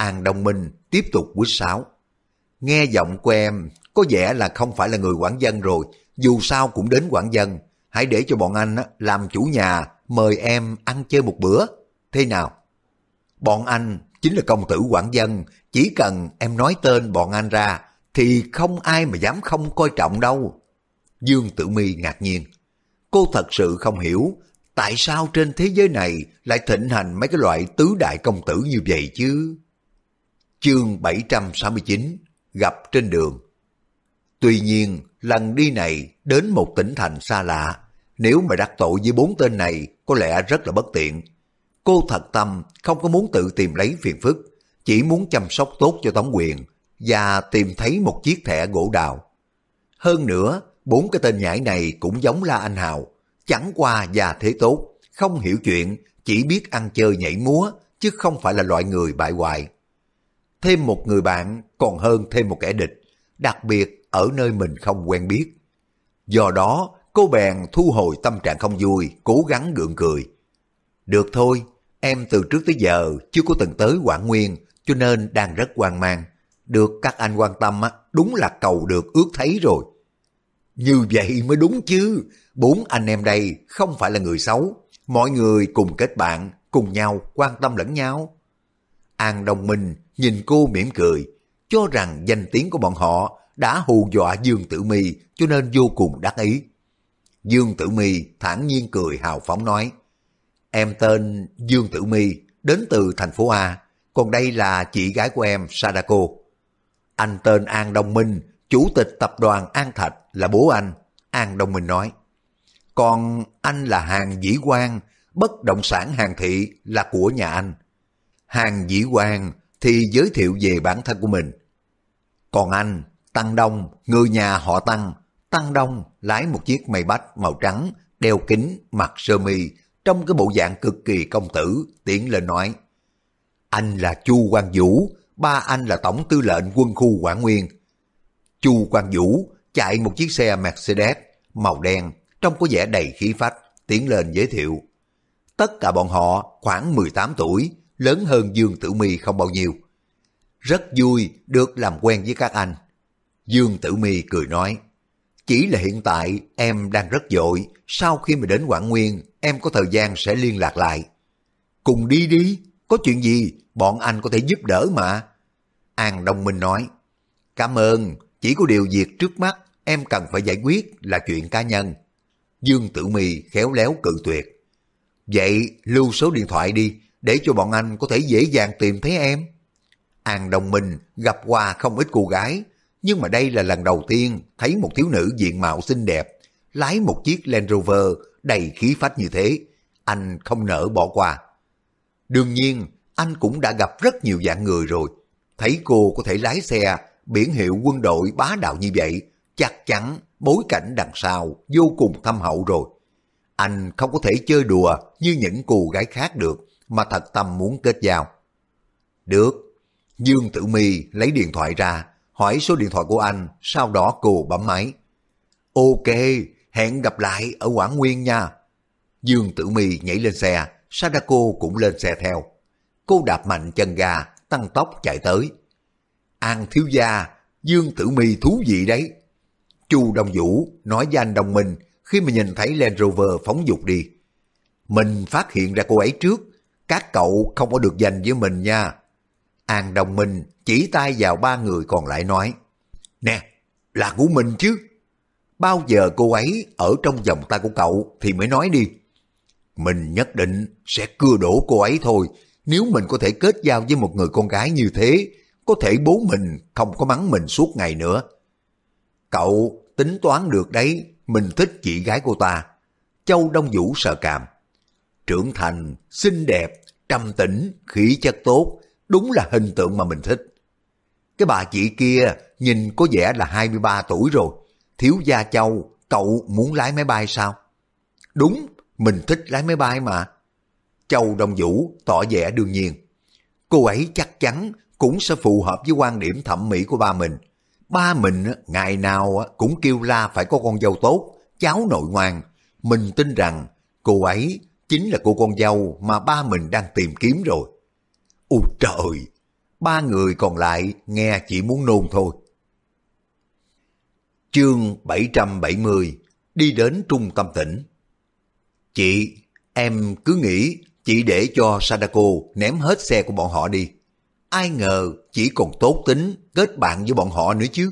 An Đông Minh tiếp tục quýt sáo. Nghe giọng của em có vẻ là không phải là người quản dân rồi, dù sao cũng đến quản dân. Hãy để cho bọn anh làm chủ nhà mời em ăn chơi một bữa. Thế nào? Bọn anh chính là công tử quản dân, chỉ cần em nói tên bọn anh ra thì không ai mà dám không coi trọng đâu. Dương Tử Mi ngạc nhiên. Cô thật sự không hiểu tại sao trên thế giới này lại thịnh hành mấy cái loại tứ đại công tử như vậy chứ. Chương 769 Gặp trên đường Tuy nhiên, lần đi này đến một tỉnh thành xa lạ, nếu mà đắc tội với bốn tên này có lẽ rất là bất tiện. Cô thật tâm không có muốn tự tìm lấy phiền phức, chỉ muốn chăm sóc tốt cho Tống Quyền và tìm thấy một chiếc thẻ gỗ đào. Hơn nữa, bốn cái tên nhãi này cũng giống La Anh Hào, chẳng qua già thế tốt, không hiểu chuyện, chỉ biết ăn chơi nhảy múa, chứ không phải là loại người bại hoại. Thêm một người bạn còn hơn thêm một kẻ địch, đặc biệt ở nơi mình không quen biết. Do đó, cô bèn thu hồi tâm trạng không vui, cố gắng gượng cười. Được thôi, em từ trước tới giờ chưa có từng tới Quảng Nguyên, cho nên đang rất hoang mang. Được các anh quan tâm á, đúng là cầu được ước thấy rồi. Như vậy mới đúng chứ, bốn anh em đây không phải là người xấu, mọi người cùng kết bạn, cùng nhau quan tâm lẫn nhau. An đồng Minh nhìn cô mỉm cười, cho rằng danh tiếng của bọn họ đã hù dọa Dương Tử Mi cho nên vô cùng đắc ý. Dương Tử Mi thản nhiên cười hào phóng nói, Em tên Dương Tử Mi đến từ thành phố A, còn đây là chị gái của em Sadako. Anh tên An Đông Minh, chủ tịch tập đoàn An Thạch là bố anh, An Đông Minh nói. Còn anh là Hàng Dĩ Quang, bất động sản hàng thị là của nhà anh. Hàng Dĩ Quang thì giới thiệu về bản thân của mình. Còn anh Tăng Đông, người nhà họ Tăng, Tăng Đông lái một chiếc mây bách màu trắng, đeo kính, mặc sơ mi, trong cái bộ dạng cực kỳ công tử, tiến lên nói. Anh là Chu Quang Vũ, ba anh là tổng tư lệnh quân khu Quảng Nguyên. Chu Quang Vũ chạy một chiếc xe Mercedes màu đen, trông có vẻ đầy khí phách, tiến lên giới thiệu. Tất cả bọn họ khoảng 18 tuổi, lớn hơn Dương Tử Mi không bao nhiêu. Rất vui được làm quen với các anh. Dương Tử Mi cười nói, chỉ là hiện tại em đang rất dội, sau khi mà đến Quảng Nguyên, em có thời gian sẽ liên lạc lại. Cùng đi đi, có chuyện gì, bọn anh có thể giúp đỡ mà. An Đông Minh nói, cảm ơn, chỉ có điều việc trước mắt em cần phải giải quyết là chuyện cá nhân. Dương Tử Mi khéo léo cự tuyệt. Vậy lưu số điện thoại đi, để cho bọn anh có thể dễ dàng tìm thấy em. An đồng Minh gặp qua không ít cô gái, nhưng mà đây là lần đầu tiên thấy một thiếu nữ diện mạo xinh đẹp, lái một chiếc Land Rover đầy khí phách như thế, anh không nỡ bỏ qua. Đương nhiên, anh cũng đã gặp rất nhiều dạng người rồi, thấy cô có thể lái xe biển hiệu quân đội bá đạo như vậy, chắc chắn bối cảnh đằng sau vô cùng thâm hậu rồi. Anh không có thể chơi đùa như những cô gái khác được, mà thật tâm muốn kết giao. Được, Dương Tử Mi lấy điện thoại ra, hỏi số điện thoại của anh, sau đó cô bấm máy. Ok, hẹn gặp lại ở Quảng Nguyên nha. Dương Tử Mi nhảy lên xe, Sadako cũng lên xe theo. Cô đạp mạnh chân ga, tăng tốc chạy tới. An thiếu gia, Dương Tử Mi thú vị đấy. Chu Đông Vũ nói với anh Đồng Minh khi mà nhìn thấy Land Rover phóng dục đi. Mình phát hiện ra cô ấy trước, các cậu không có được dành với mình nha. An Đồng Minh chỉ tay vào ba người còn lại nói, Nè, là của mình chứ. bao giờ cô ấy ở trong vòng tay của cậu thì mới nói đi. Mình nhất định sẽ cưa đổ cô ấy thôi, nếu mình có thể kết giao với một người con gái như thế, có thể bố mình không có mắng mình suốt ngày nữa. Cậu tính toán được đấy, mình thích chị gái cô ta. Châu Đông Vũ sợ cảm. Trưởng thành, xinh đẹp, trầm tĩnh, khí chất tốt, đúng là hình tượng mà mình thích. Cái bà chị kia nhìn có vẻ là 23 tuổi rồi. Thiếu gia Châu, cậu muốn lái máy bay sao? Đúng, mình thích lái máy bay mà. Châu Đông Vũ tỏ vẻ đương nhiên. Cô ấy chắc chắn cũng sẽ phù hợp với quan điểm thẩm mỹ của ba mình. Ba mình ngày nào cũng kêu la phải có con dâu tốt, cháu nội ngoan. Mình tin rằng cô ấy chính là cô con dâu mà ba mình đang tìm kiếm rồi. Ôi trời! Ba người còn lại nghe chỉ muốn nôn thôi. Chương 770 Đi đến trung tâm tỉnh Chị, em cứ nghĩ chị để cho Sadako ném hết xe của bọn họ đi. Ai ngờ chỉ còn tốt tính kết bạn với bọn họ nữa chứ.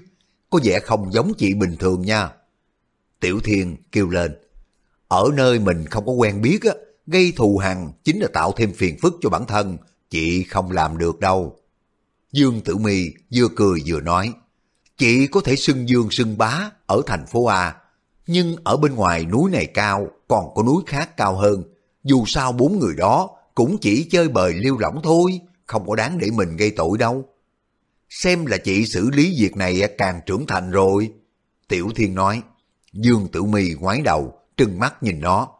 Có vẻ không giống chị bình thường nha. Tiểu Thiên kêu lên. Ở nơi mình không có quen biết á, gây thù hằn chính là tạo thêm phiền phức cho bản thân. Chị không làm được đâu. Dương Tử Mi vừa cười vừa nói. Chị có thể xưng dương xưng bá ở thành phố A, nhưng ở bên ngoài núi này cao, còn có núi khác cao hơn. Dù sao bốn người đó cũng chỉ chơi bời liêu lỏng thôi, không có đáng để mình gây tội đâu. Xem là chị xử lý việc này càng trưởng thành rồi. Tiểu Thiên nói, Dương Tử Mi ngoái đầu, trừng mắt nhìn nó.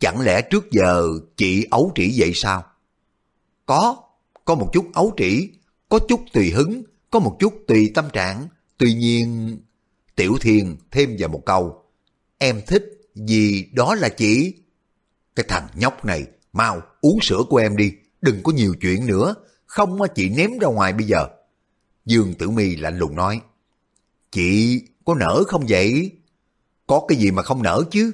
Chẳng lẽ trước giờ chị ấu trĩ vậy sao? Có, có một chút ấu trĩ, có chút tùy hứng, có một chút tùy tâm trạng. Tuy nhiên, Tiểu Thiên thêm vào một câu, em thích vì đó là chị. Cái thằng nhóc này, mau uống sữa của em đi, đừng có nhiều chuyện nữa, không chị ném ra ngoài bây giờ. Dương Tử Mi lạnh lùng nói, chị có nở không vậy? Có cái gì mà không nở chứ?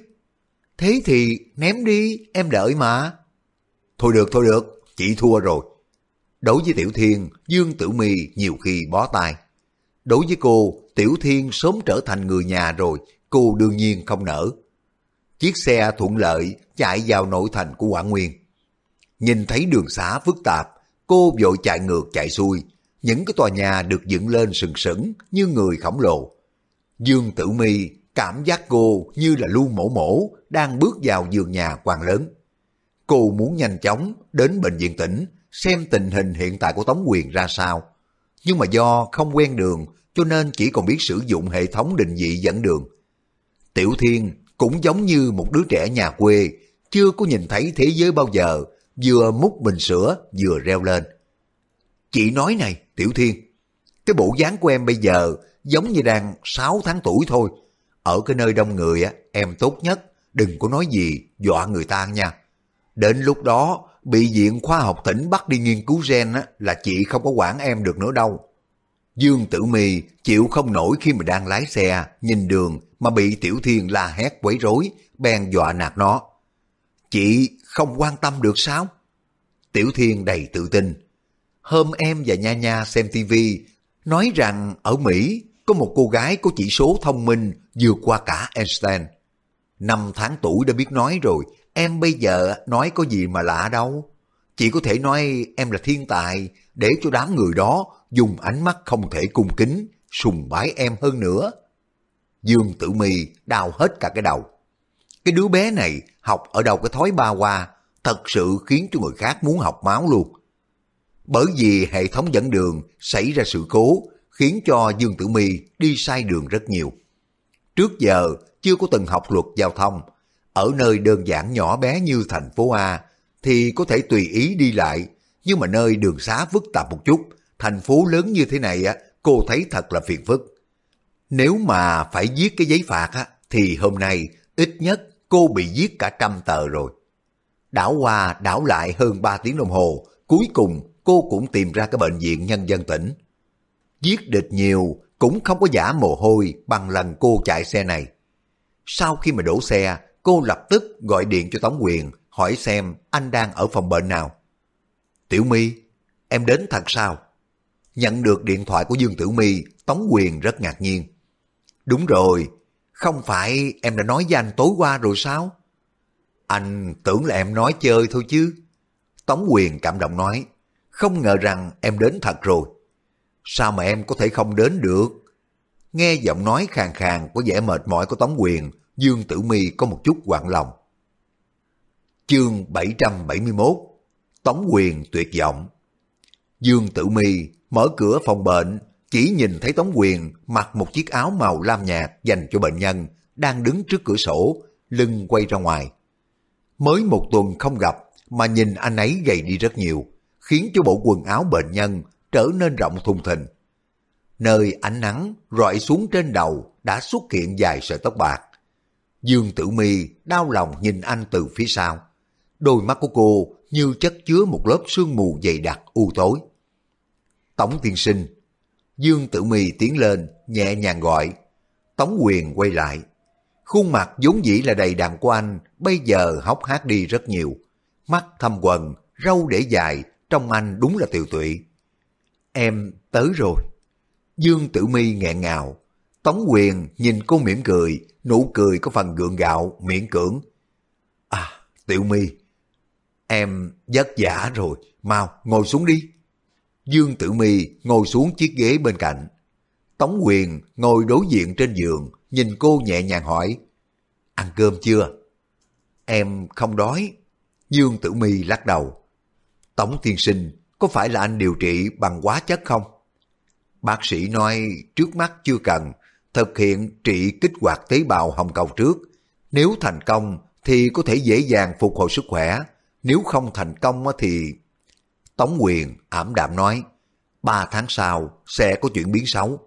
Thế thì ném đi, em đợi mà. Thôi được, thôi được, chị thua rồi. Đối với Tiểu Thiên, Dương Tử Mi nhiều khi bó tay. Đối với cô, Tiểu Thiên sớm trở thành người nhà rồi, cô đương nhiên không nỡ. Chiếc xe thuận lợi chạy vào nội thành của Quảng Nguyên. Nhìn thấy đường xá phức tạp, cô vội chạy ngược chạy xuôi. Những cái tòa nhà được dựng lên sừng sững như người khổng lồ. Dương Tử Mi cảm giác cô như là lưu mổ mổ đang bước vào giường nhà quan lớn. Cô muốn nhanh chóng đến bệnh viện tỉnh xem tình hình hiện tại của Tống Quyền ra sao. Nhưng mà do không quen đường cho nên chỉ còn biết sử dụng hệ thống định vị dẫn đường. Tiểu Thiên cũng giống như một đứa trẻ nhà quê, chưa có nhìn thấy thế giới bao giờ, vừa múc bình sữa vừa reo lên. Chị nói này, Tiểu Thiên, cái bộ dáng của em bây giờ giống như đang 6 tháng tuổi thôi. Ở cái nơi đông người á, em tốt nhất, đừng có nói gì dọa người ta nha. Đến lúc đó, bị viện khoa học tỉnh bắt đi nghiên cứu gen á, là chị không có quản em được nữa đâu. Dương Tử mì chịu không nổi khi mà đang lái xe, nhìn đường mà bị Tiểu Thiên la hét quấy rối, bèn dọa nạt nó. Chị không quan tâm được sao? Tiểu Thiên đầy tự tin. Hôm em và Nha Nha xem tivi nói rằng ở Mỹ có một cô gái có chỉ số thông minh vượt qua cả Einstein. Năm tháng tuổi đã biết nói rồi, em bây giờ nói có gì mà lạ đâu. Chỉ có thể nói em là thiên tài để cho đám người đó dùng ánh mắt không thể cung kính, sùng bái em hơn nữa. Dương Tử Mi đau hết cả cái đầu. Cái đứa bé này học ở đâu cái thói ba qua, thật sự khiến cho người khác muốn học máu luôn. Bởi vì hệ thống dẫn đường xảy ra sự cố, khiến cho Dương Tử Mi đi sai đường rất nhiều. Trước giờ chưa có từng học luật giao thông, ở nơi đơn giản nhỏ bé như thành phố A thì có thể tùy ý đi lại, nhưng mà nơi đường xá phức tạp một chút, thành phố lớn như thế này á, cô thấy thật là phiền phức. Nếu mà phải viết cái giấy phạt á, thì hôm nay ít nhất cô bị giết cả trăm tờ rồi. Đảo qua đảo lại hơn 3 tiếng đồng hồ, cuối cùng cô cũng tìm ra cái bệnh viện nhân dân tỉnh. Giết địch nhiều cũng không có giả mồ hôi bằng lần cô chạy xe này. Sau khi mà đổ xe, cô lập tức gọi điện cho Tống Quyền hỏi xem anh đang ở phòng bệnh nào. Tiểu My, em đến thật sao? Nhận được điện thoại của Dương Tử My, Tống Quyền rất ngạc nhiên. Đúng rồi, không phải em đã nói với anh tối qua rồi sao? Anh tưởng là em nói chơi thôi chứ. Tống quyền cảm động nói, không ngờ rằng em đến thật rồi. Sao mà em có thể không đến được? Nghe giọng nói khàn khàn có vẻ mệt mỏi của Tống quyền, Dương Tử Mi có một chút quặn lòng. Chương 771 Tống quyền tuyệt vọng Dương Tử Mi mở cửa phòng bệnh, chỉ nhìn thấy Tống quyền mặc một chiếc áo màu lam nhạt dành cho bệnh nhân, đang đứng trước cửa sổ, lưng quay ra ngoài. Mới một tuần không gặp mà nhìn anh ấy gầy đi rất nhiều, khiến cho bộ quần áo bệnh nhân trở nên rộng thùng thình. Nơi ánh nắng rọi xuống trên đầu đã xuất hiện dài sợi tóc bạc. Dương Tử Mi đau lòng nhìn anh từ phía sau. Đôi mắt của cô như chất chứa một lớp sương mù dày đặc u tối. Tống tiên sinh. Dương Tử Mi tiến lên, nhẹ nhàng gọi. Tống quyền quay lại. Khuôn mặt vốn dĩ là đầy đặn của anh, bây giờ hốc hác đi rất nhiều. Mắt thâm quần, râu để dài, trong anh đúng là tiều tụy. Em tới rồi. Dương Tử Mi nghẹn ngào. Tống quyền nhìn cô mỉm cười, nụ cười có phần gượng gạo, miễn cưỡng. À, Tiểu Mi, em vất vả rồi, mau ngồi xuống đi. Dương Tử Mi ngồi xuống chiếc ghế bên cạnh. Tống quyền ngồi đối diện trên giường, nhìn cô nhẹ nhàng hỏi, ăn cơm chưa? Em không đói. Dương Tử Mi lắc đầu. Tống tiên sinh, có phải là anh điều trị bằng hóa chất không? Bác sĩ nói trước mắt chưa cần, thực hiện trị kích hoạt tế bào hồng cầu trước. Nếu thành công thì có thể dễ dàng phục hồi sức khỏe, nếu không thành công thì... Tống quyền ảm đạm nói, ba tháng sau sẽ có chuyển biến xấu.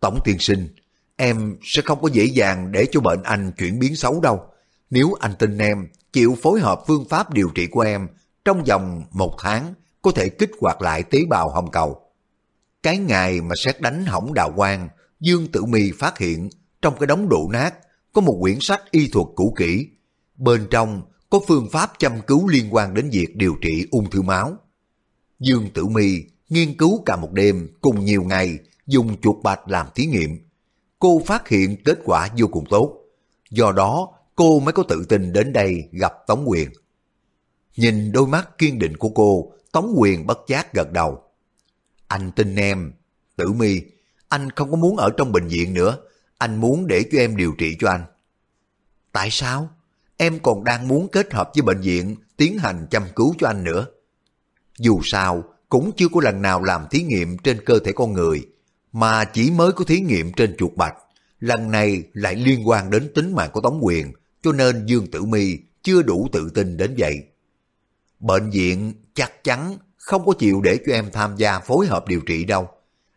Tổng tiên sinh, em sẽ không có dễ dàng để cho bệnh anh chuyển biến xấu đâu. Nếu anh tin em, chịu phối hợp phương pháp điều trị của em, trong vòng một tháng có thể kích hoạt lại tế bào hồng cầu. Cái ngày mà xét đánh hỏng đào quang, Dương Tử Mi phát hiện trong cái đống đổ nát có một quyển sách y thuật cũ kỹ. Bên trong có phương pháp chăm cứu liên quan đến việc điều trị ung thư máu. Dương Tử Mi nghiên cứu cả một đêm cùng nhiều ngày dùng chuột bạch làm thí nghiệm. Cô phát hiện kết quả vô cùng tốt. Do đó, cô mới có tự tin đến đây gặp Tống Quyền. Nhìn đôi mắt kiên định của cô, Tống Quyền bất giác gật đầu. Anh tin em, Tử Mi, anh không có muốn ở trong bệnh viện nữa, anh muốn để cho em điều trị cho anh. Tại sao? Em còn đang muốn kết hợp với bệnh viện tiến hành chăm cứu cho anh nữa. Dù sao, cũng chưa có lần nào làm thí nghiệm trên cơ thể con người, mà chỉ mới có thí nghiệm trên chuột bạch. Lần này lại liên quan đến tính mạng của Tống Quyền, cho nên Dương Tử Mi chưa đủ tự tin đến vậy. Bệnh viện chắc chắn không có chịu để cho em tham gia phối hợp điều trị đâu.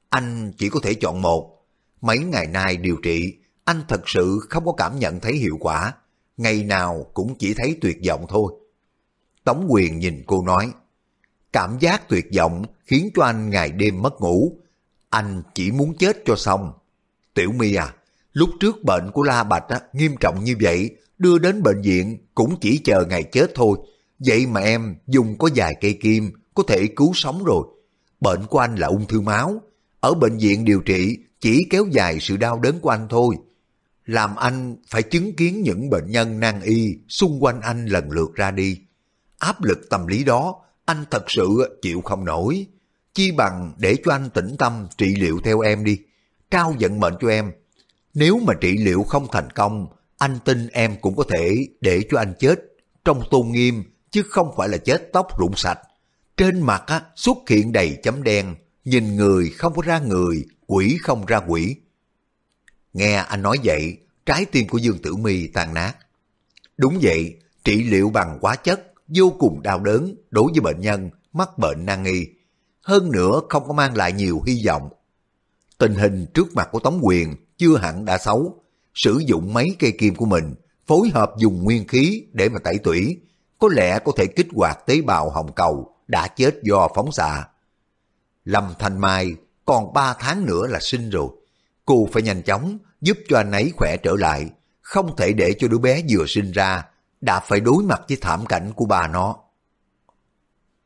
Anh chỉ có thể chọn một. Mấy ngày nay điều trị, anh thật sự không có cảm nhận thấy hiệu quả. Ngày nào cũng chỉ thấy tuyệt vọng thôi. Tống quyền nhìn cô nói, cảm giác tuyệt vọng khiến cho anh ngày đêm mất ngủ. Anh chỉ muốn chết cho xong. Tiểu My à, lúc trước bệnh của La Bạch á, nghiêm trọng như vậy, đưa đến bệnh viện cũng chỉ chờ ngày chết thôi. Vậy mà em dùng có vài cây kim có thể cứu sống rồi. Bệnh của anh là ung thư máu. Ở bệnh viện điều trị chỉ kéo dài sự đau đớn của anh thôi. Làm anh phải chứng kiến những bệnh nhân nan y xung quanh anh lần lượt ra đi. Áp lực tâm lý đó anh thật sự chịu không nổi. Chi bằng để cho anh tĩnh tâm trị liệu theo em đi. Trao vận mệnh cho em. Nếu mà trị liệu không thành công, anh tin em cũng có thể để cho anh chết trong tôn nghiêm chứ không phải là chết tóc rụng sạch. Trên mặt á, xuất hiện đầy chấm đen, nhìn người không có ra người, quỷ không ra quỷ. Nghe anh nói vậy, trái tim của Dương Tử Mi tan nát. Đúng vậy, trị liệu bằng hóa chất vô cùng đau đớn đối với bệnh nhân mắc bệnh nan y. Hơn nữa không có mang lại nhiều hy vọng. Tình hình trước mặt của Tống Quyền chưa hẳn đã xấu. Sử dụng mấy cây kim của mình, phối hợp dùng nguyên khí để mà tẩy tủy, có lẽ có thể kích hoạt tế bào hồng cầu đã chết do phóng xạ. Lâm Thanh Mai còn 3 tháng nữa là sinh rồi. Cô phải nhanh chóng giúp cho anh ấy khỏe trở lại, không thể để cho đứa bé vừa sinh ra đã phải đối mặt với thảm cảnh của bà nó.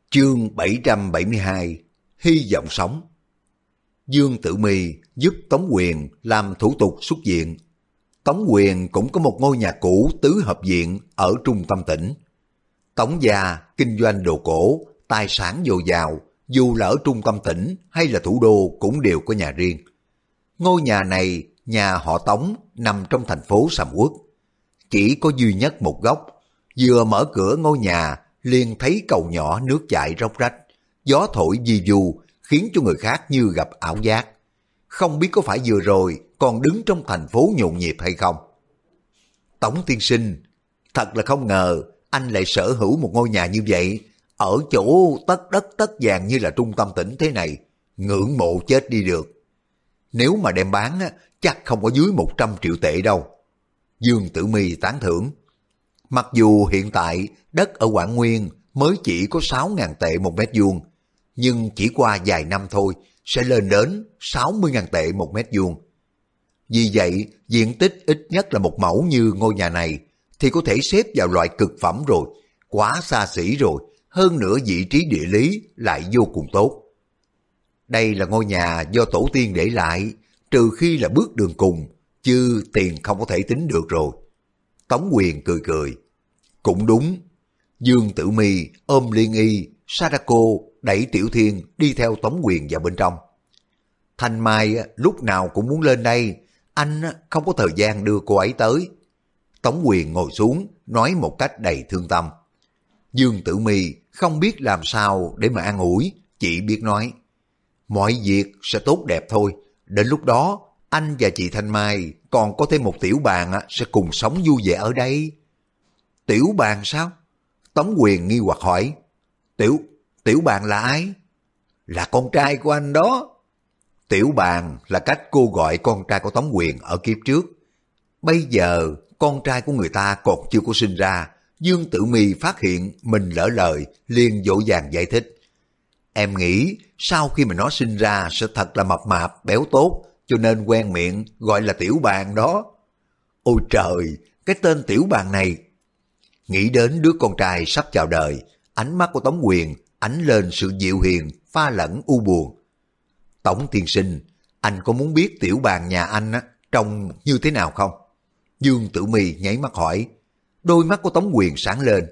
Chương 772 Hy vọng sống Dương Tử Mi giúp Tống Quyền làm thủ tục xuất viện. Tống Quyền cũng có một ngôi nhà cũ tứ hợp viện ở trung tâm tỉnh tổng già kinh doanh đồ cổ, tài sản dồi dào, dù là ở trung tâm tỉnh hay là thủ đô cũng đều có nhà riêng. Ngôi nhà này, nhà họ Tống, nằm trong thành phố Sầm Quốc. Chỉ có duy nhất một góc, vừa mở cửa ngôi nhà liền thấy cầu nhỏ nước chảy róc rách, gió thổi di du khiến cho người khác như gặp ảo giác. Không biết có phải vừa rồi còn đứng trong thành phố nhộn nhịp hay không? tổng tiên sinh, thật là không ngờ anh lại sở hữu một ngôi nhà như vậy, ở chỗ tất đất tất vàng như là trung tâm tỉnh thế này, ngưỡng mộ chết đi được. Nếu mà đem bán chắc không có dưới 100 triệu tệ đâu. Dương Tử Mi tán thưởng. Mặc dù hiện tại đất ở Quảng Nguyên mới chỉ có 6.000 tệ một mét vuông, nhưng chỉ qua vài năm thôi sẽ lên đến 60.000 tệ một mét vuông. Vì vậy, diện tích ít nhất là một mẫu như ngôi nhà này thì có thể xếp vào loại cực phẩm rồi, quá xa xỉ rồi, hơn nữa vị trí địa lý lại vô cùng tốt. Đây là ngôi nhà do tổ tiên để lại, trừ khi là bước đường cùng, chứ tiền không có thể tính được rồi. Tống quyền cười cười. Cũng đúng. Dương Tử Mi ôm Liên Y, Sadako đẩy Tiểu Thiên đi theo Tống quyền vào bên trong. Thanh Mai lúc nào cũng muốn lên đây, anh không có thời gian đưa cô ấy tới. Tống quyền ngồi xuống, nói một cách đầy thương tâm. Dương Tử Mi không biết làm sao để mà an ủi, chỉ biết nói. Mọi việc sẽ tốt đẹp thôi, đến lúc đó anh và chị Thanh Mai còn có thêm một tiểu bàn sẽ cùng sống vui vẻ ở đây. Tiểu bàn sao? Tống quyền nghi hoặc hỏi. Tiểu, tiểu bàn là ai? Là con trai của anh đó. Tiểu bàn là cách cô gọi con trai của Tống quyền ở kiếp trước. Bây giờ con trai của người ta còn chưa có sinh ra. Dương Tử Mi phát hiện mình lỡ lời, liền dỗ dàng giải thích. Em nghĩ sau khi mà nó sinh ra sẽ thật là mập mạp, béo tốt, cho nên quen miệng gọi là tiểu bàn đó. Ôi trời, cái tên tiểu bàn này. Nghĩ đến đứa con trai sắp chào đời, ánh mắt của Tống Quyền ánh lên sự dịu hiền, pha lẫn u buồn. tổng tiên sinh, anh có muốn biết tiểu bàn nhà anh á, trông như thế nào không? Dương Tử Mi nháy mắt hỏi. Đôi mắt của Tống Quyền sáng lên.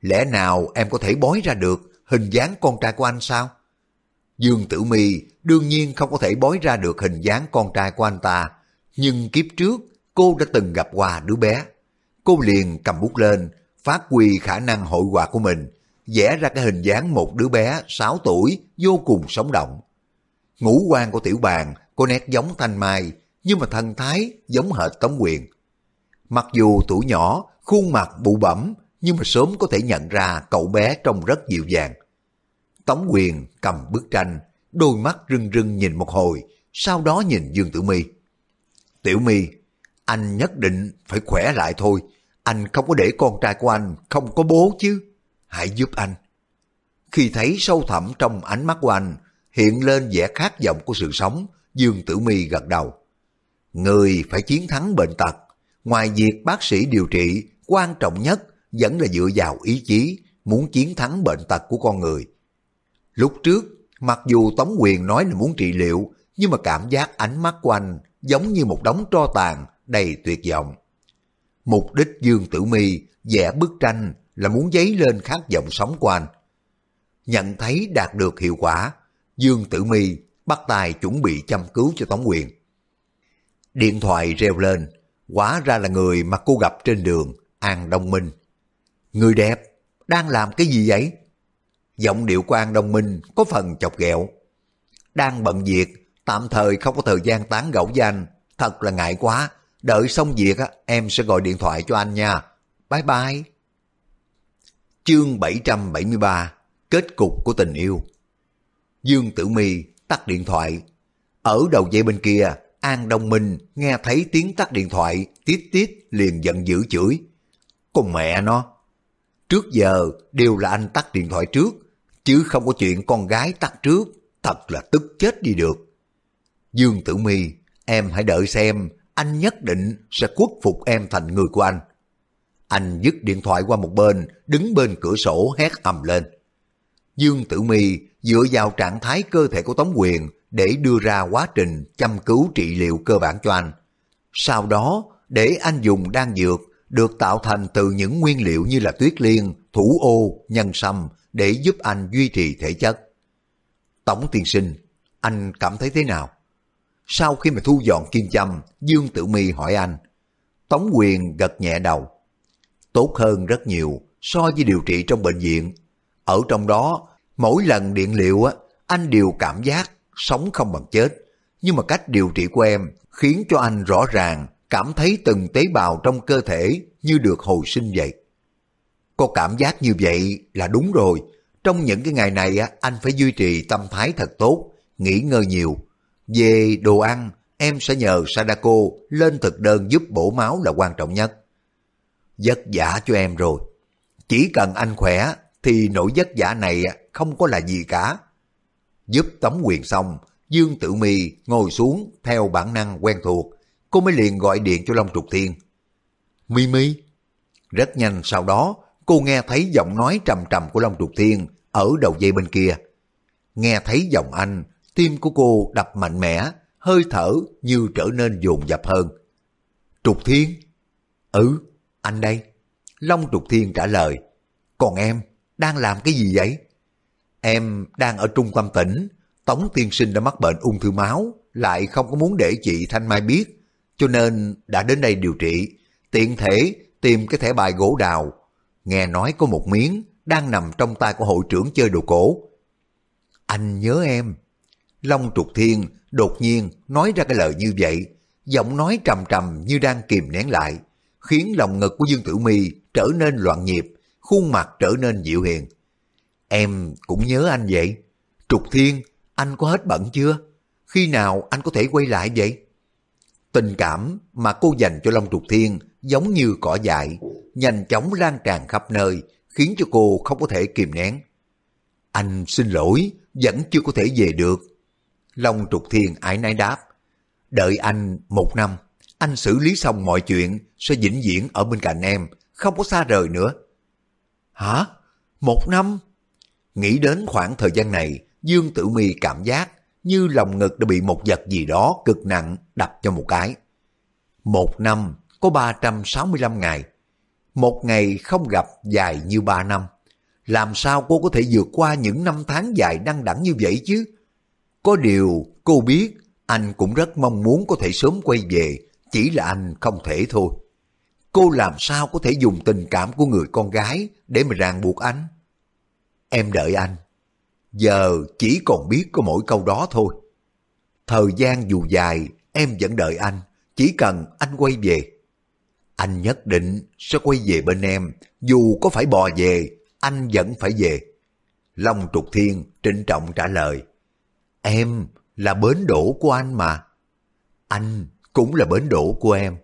Lẽ nào em có thể bói ra được hình dáng con trai của anh sao? Dương Tử Mi đương nhiên không có thể bói ra được hình dáng con trai của anh ta, nhưng kiếp trước cô đã từng gặp qua đứa bé. Cô liền cầm bút lên, phát huy khả năng hội họa của mình, vẽ ra cái hình dáng một đứa bé 6 tuổi vô cùng sống động. Ngũ quan của tiểu bàn có nét giống thanh mai, nhưng mà thân thái giống hệt tống quyền. Mặc dù tuổi nhỏ, khuôn mặt bụ bẩm, nhưng mà sớm có thể nhận ra cậu bé trông rất dịu dàng. Tống quyền cầm bức tranh, đôi mắt rưng rưng nhìn một hồi, sau đó nhìn Dương Tử Mi. Tiểu Mi, anh nhất định phải khỏe lại thôi, anh không có để con trai của anh không có bố chứ, hãy giúp anh. Khi thấy sâu thẳm trong ánh mắt của anh, hiện lên vẻ khát vọng của sự sống, Dương Tử Mi gật đầu. Người phải chiến thắng bệnh tật, ngoài việc bác sĩ điều trị, quan trọng nhất vẫn là dựa vào ý chí, muốn chiến thắng bệnh tật của con người. Lúc trước, mặc dù Tống Quyền nói là muốn trị liệu, nhưng mà cảm giác ánh mắt của anh giống như một đống tro tàn đầy tuyệt vọng. Mục đích Dương Tử Mi vẽ bức tranh là muốn dấy lên khát vọng sống của anh. Nhận thấy đạt được hiệu quả, Dương Tử Mi bắt tay chuẩn bị chăm cứu cho Tống Quyền. Điện thoại reo lên, quả ra là người mà cô gặp trên đường, An Đông Minh. Người đẹp, đang làm cái gì vậy? Giọng điệu của An Đông Minh có phần chọc ghẹo. Đang bận việc, tạm thời không có thời gian tán gẫu với anh. Thật là ngại quá. Đợi xong việc em sẽ gọi điện thoại cho anh nha. Bye bye. Chương 773 Kết cục của tình yêu Dương Tử Mi tắt điện thoại. Ở đầu dây bên kia, An Đông Minh nghe thấy tiếng tắt điện thoại, tít tít liền giận dữ chửi. Con mẹ nó! Trước giờ đều là anh tắt điện thoại trước, chứ không có chuyện con gái tắt trước, thật là tức chết đi được. Dương Tử Mi, em hãy đợi xem, anh nhất định sẽ khuất phục em thành người của anh. Anh dứt điện thoại qua một bên, đứng bên cửa sổ hét ầm lên. Dương Tử Mi dựa vào trạng thái cơ thể của Tống Quyền để đưa ra quá trình chăm cứu trị liệu cơ bản cho anh. Sau đó để anh dùng đan dược được tạo thành từ những nguyên liệu như là tuyết liên, thủ ô, nhân sâm để giúp anh duy trì thể chất. Tổng tiên sinh, anh cảm thấy thế nào? Sau khi mà thu dọn kim châm, Dương Tử Mi hỏi anh. Tống quyền gật nhẹ đầu. Tốt hơn rất nhiều so với điều trị trong bệnh viện. Ở trong đó, mỗi lần điện liệu á, anh đều cảm giác sống không bằng chết. Nhưng mà cách điều trị của em khiến cho anh rõ ràng cảm thấy từng tế bào trong cơ thể như được hồi sinh vậy. Có cảm giác như vậy là đúng rồi. Trong những cái ngày này á, anh phải duy trì tâm thái thật tốt, nghỉ ngơi nhiều. Về đồ ăn, em sẽ nhờ Sadako lên thực đơn giúp bổ máu là quan trọng nhất. Giấc giả cho em rồi. Chỉ cần anh khỏe thì nỗi giấc giả này không có là gì cả. Giúp tấm quyền xong, Dương Tử Mi ngồi xuống theo bản năng quen thuộc, cô mới liền gọi điện cho Long Trục Thiên. Mi Mi. Rất nhanh sau đó, cô nghe thấy giọng nói trầm trầm của Long Trục Thiên ở đầu dây bên kia. Nghe thấy giọng anh, tim của cô đập mạnh mẽ, hơi thở như trở nên dồn dập hơn. Trục Thiên? Ừ, anh đây. Long Trục Thiên trả lời. Còn em, đang làm cái gì vậy? Em đang ở trung tâm tỉnh, Tống Tiên Sinh đã mắc bệnh ung thư máu, lại không có muốn để chị Thanh Mai biết, cho nên đã đến đây điều trị, tiện thể tìm cái thẻ bài gỗ đào. Nghe nói có một miếng đang nằm trong tay của hội trưởng chơi đồ cổ. Anh nhớ em. Long Trục Thiên đột nhiên nói ra cái lời như vậy, giọng nói trầm trầm như đang kìm nén lại, khiến lòng ngực của Dương Tử Mi trở nên loạn nhịp, khuôn mặt trở nên dịu hiền. Em cũng nhớ anh vậy. Trục Thiên, anh có hết bận chưa? Khi nào anh có thể quay lại vậy? Tình cảm mà cô dành cho Long Trục Thiên giống như cỏ dại, nhanh chóng lan tràn khắp nơi, khiến cho cô không có thể kìm nén. Anh xin lỗi, vẫn chưa có thể về được. Long Trục Thiên ái nái đáp. Đợi anh một năm, anh xử lý xong mọi chuyện sẽ vĩnh viễn ở bên cạnh em, không có xa rời nữa. Hả? Một năm? Nghĩ đến khoảng thời gian này, Dương Tử Mi cảm giác như lòng ngực đã bị một vật gì đó cực nặng đập cho một cái. Một năm có 365 ngày. Một ngày không gặp dài như ba năm. Làm sao cô có thể vượt qua những năm tháng dài đăng đẳng như vậy chứ? Có điều cô biết anh cũng rất mong muốn có thể sớm quay về, chỉ là anh không thể thôi. Cô làm sao có thể dùng tình cảm của người con gái để mà ràng buộc anh? Em đợi anh. Giờ chỉ còn biết có mỗi câu đó thôi. Thời gian dù dài, em vẫn đợi anh, chỉ cần anh quay về. Anh nhất định sẽ quay về bên em, dù có phải bò về, anh vẫn phải về. Long Trục Thiên trịnh trọng trả lời. Em là bến đổ của anh mà. Anh cũng là bến đổ của em.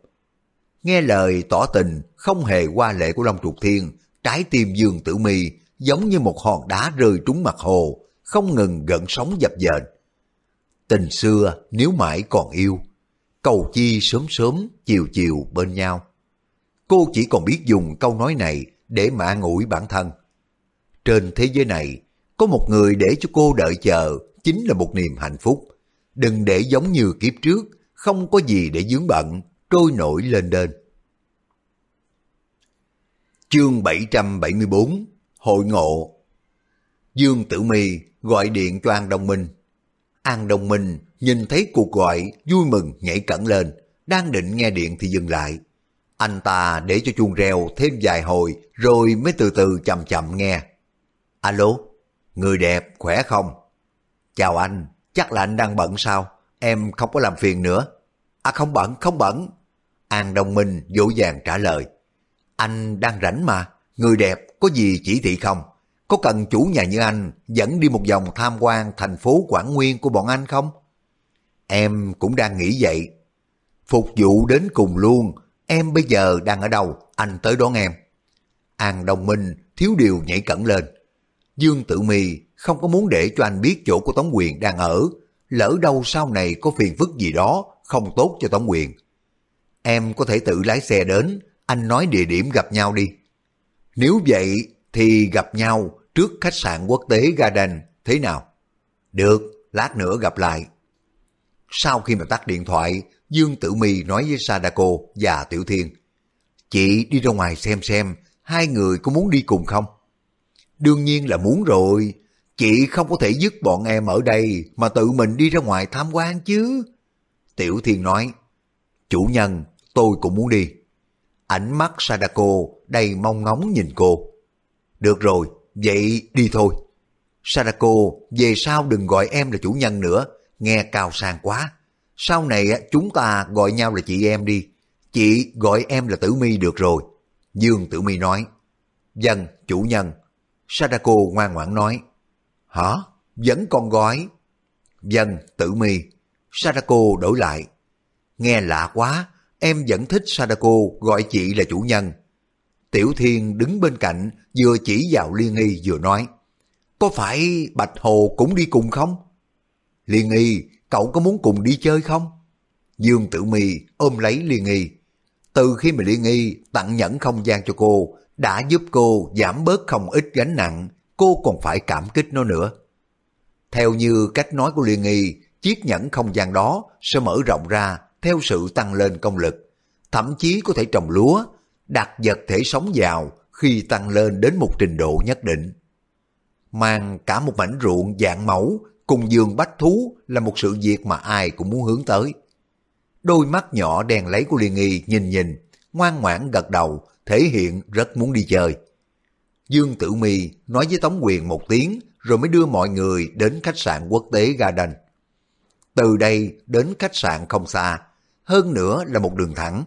Nghe lời tỏ tình không hề qua lệ của Long Trục Thiên, trái tim Dương Tử Mi giống như một hòn đá rơi trúng mặt hồ, không ngừng gợn sóng dập dềnh. Tình xưa nếu mãi còn yêu, cầu chi sớm sớm, chiều chiều bên nhau. Cô chỉ còn biết dùng câu nói này để mà ngủi bản thân. Trên thế giới này, có một người để cho cô đợi chờ chính là một niềm hạnh phúc. Đừng để giống như kiếp trước, không có gì để dướng bận, trôi nổi lên đên. Chương 774 Hội ngộ Dương Tử Mi gọi điện cho An Đông Minh. An Đông Minh nhìn thấy cuộc gọi vui mừng nhảy cẩn lên, đang định nghe điện thì dừng lại. Anh ta để cho chuông reo thêm vài hồi rồi mới từ từ chậm chậm nghe. Alo, người đẹp khỏe không? Chào anh, chắc là anh đang bận sao? Em không có làm phiền nữa. À không bận, không bận. An Đông Minh dỗ dàng trả lời. Anh đang rảnh mà, người đẹp có gì chỉ thị không? Có cần chủ nhà như anh dẫn đi một vòng tham quan thành phố Quảng Nguyên của bọn anh không? Em cũng đang nghĩ vậy. Phục vụ đến cùng luôn, em bây giờ đang ở đâu, anh tới đón em. An Đông Minh thiếu điều nhảy cẩn lên. Dương Tự Mì không có muốn để cho anh biết chỗ của Tống Quyền đang ở, lỡ đâu sau này có phiền phức gì đó không tốt cho Tống Quyền. Em có thể tự lái xe đến, anh nói địa điểm gặp nhau đi. Nếu vậy thì gặp nhau trước khách sạn quốc tế Garden thế nào? Được, lát nữa gặp lại. Sau khi mà tắt điện thoại, Dương Tử Mi nói với Sadako và Tiểu Thiên. Chị đi ra ngoài xem xem, hai người có muốn đi cùng không? Đương nhiên là muốn rồi. Chị không có thể dứt bọn em ở đây mà tự mình đi ra ngoài tham quan chứ. Tiểu Thiên nói, chủ nhân, tôi cũng muốn đi. Ánh mắt Sadako đầy mong ngóng nhìn cô. Được rồi, vậy đi thôi. Sadako, về sau đừng gọi em là chủ nhân nữa, nghe cao sang quá. Sau này chúng ta gọi nhau là chị em đi. Chị gọi em là Tử Mi được rồi. Dương Tử Mi nói. Dân, chủ nhân. Sadako ngoan ngoãn nói. Hả? Vẫn còn gói. Dân, vâng, Tử Mi. Sadako đổi lại. Nghe lạ quá, em vẫn thích Sadako gọi chị là chủ nhân. Tiểu Thiên đứng bên cạnh vừa chỉ vào Liên Y vừa nói. Có phải Bạch Hồ cũng đi cùng không? Liên Y, cậu có muốn cùng đi chơi không? Dương Tử Mi ôm lấy Liên Y. Từ khi mà Liên Y tặng nhẫn không gian cho cô, đã giúp cô giảm bớt không ít gánh nặng, cô còn phải cảm kích nó nữa. Theo như cách nói của Liên Y, chiếc nhẫn không gian đó sẽ mở rộng ra theo sự tăng lên công lực, thậm chí có thể trồng lúa, đặt vật thể sống vào khi tăng lên đến một trình độ nhất định. Mang cả một mảnh ruộng dạng mẫu cùng giường bách thú là một sự việc mà ai cũng muốn hướng tới. Đôi mắt nhỏ đen lấy của Liên Nghi nhìn nhìn, ngoan ngoãn gật đầu, thể hiện rất muốn đi chơi. Dương Tử Mi nói với Tống Quyền một tiếng rồi mới đưa mọi người đến khách sạn quốc tế Garden. Từ đây đến khách sạn không xa, hơn nữa là một đường thẳng.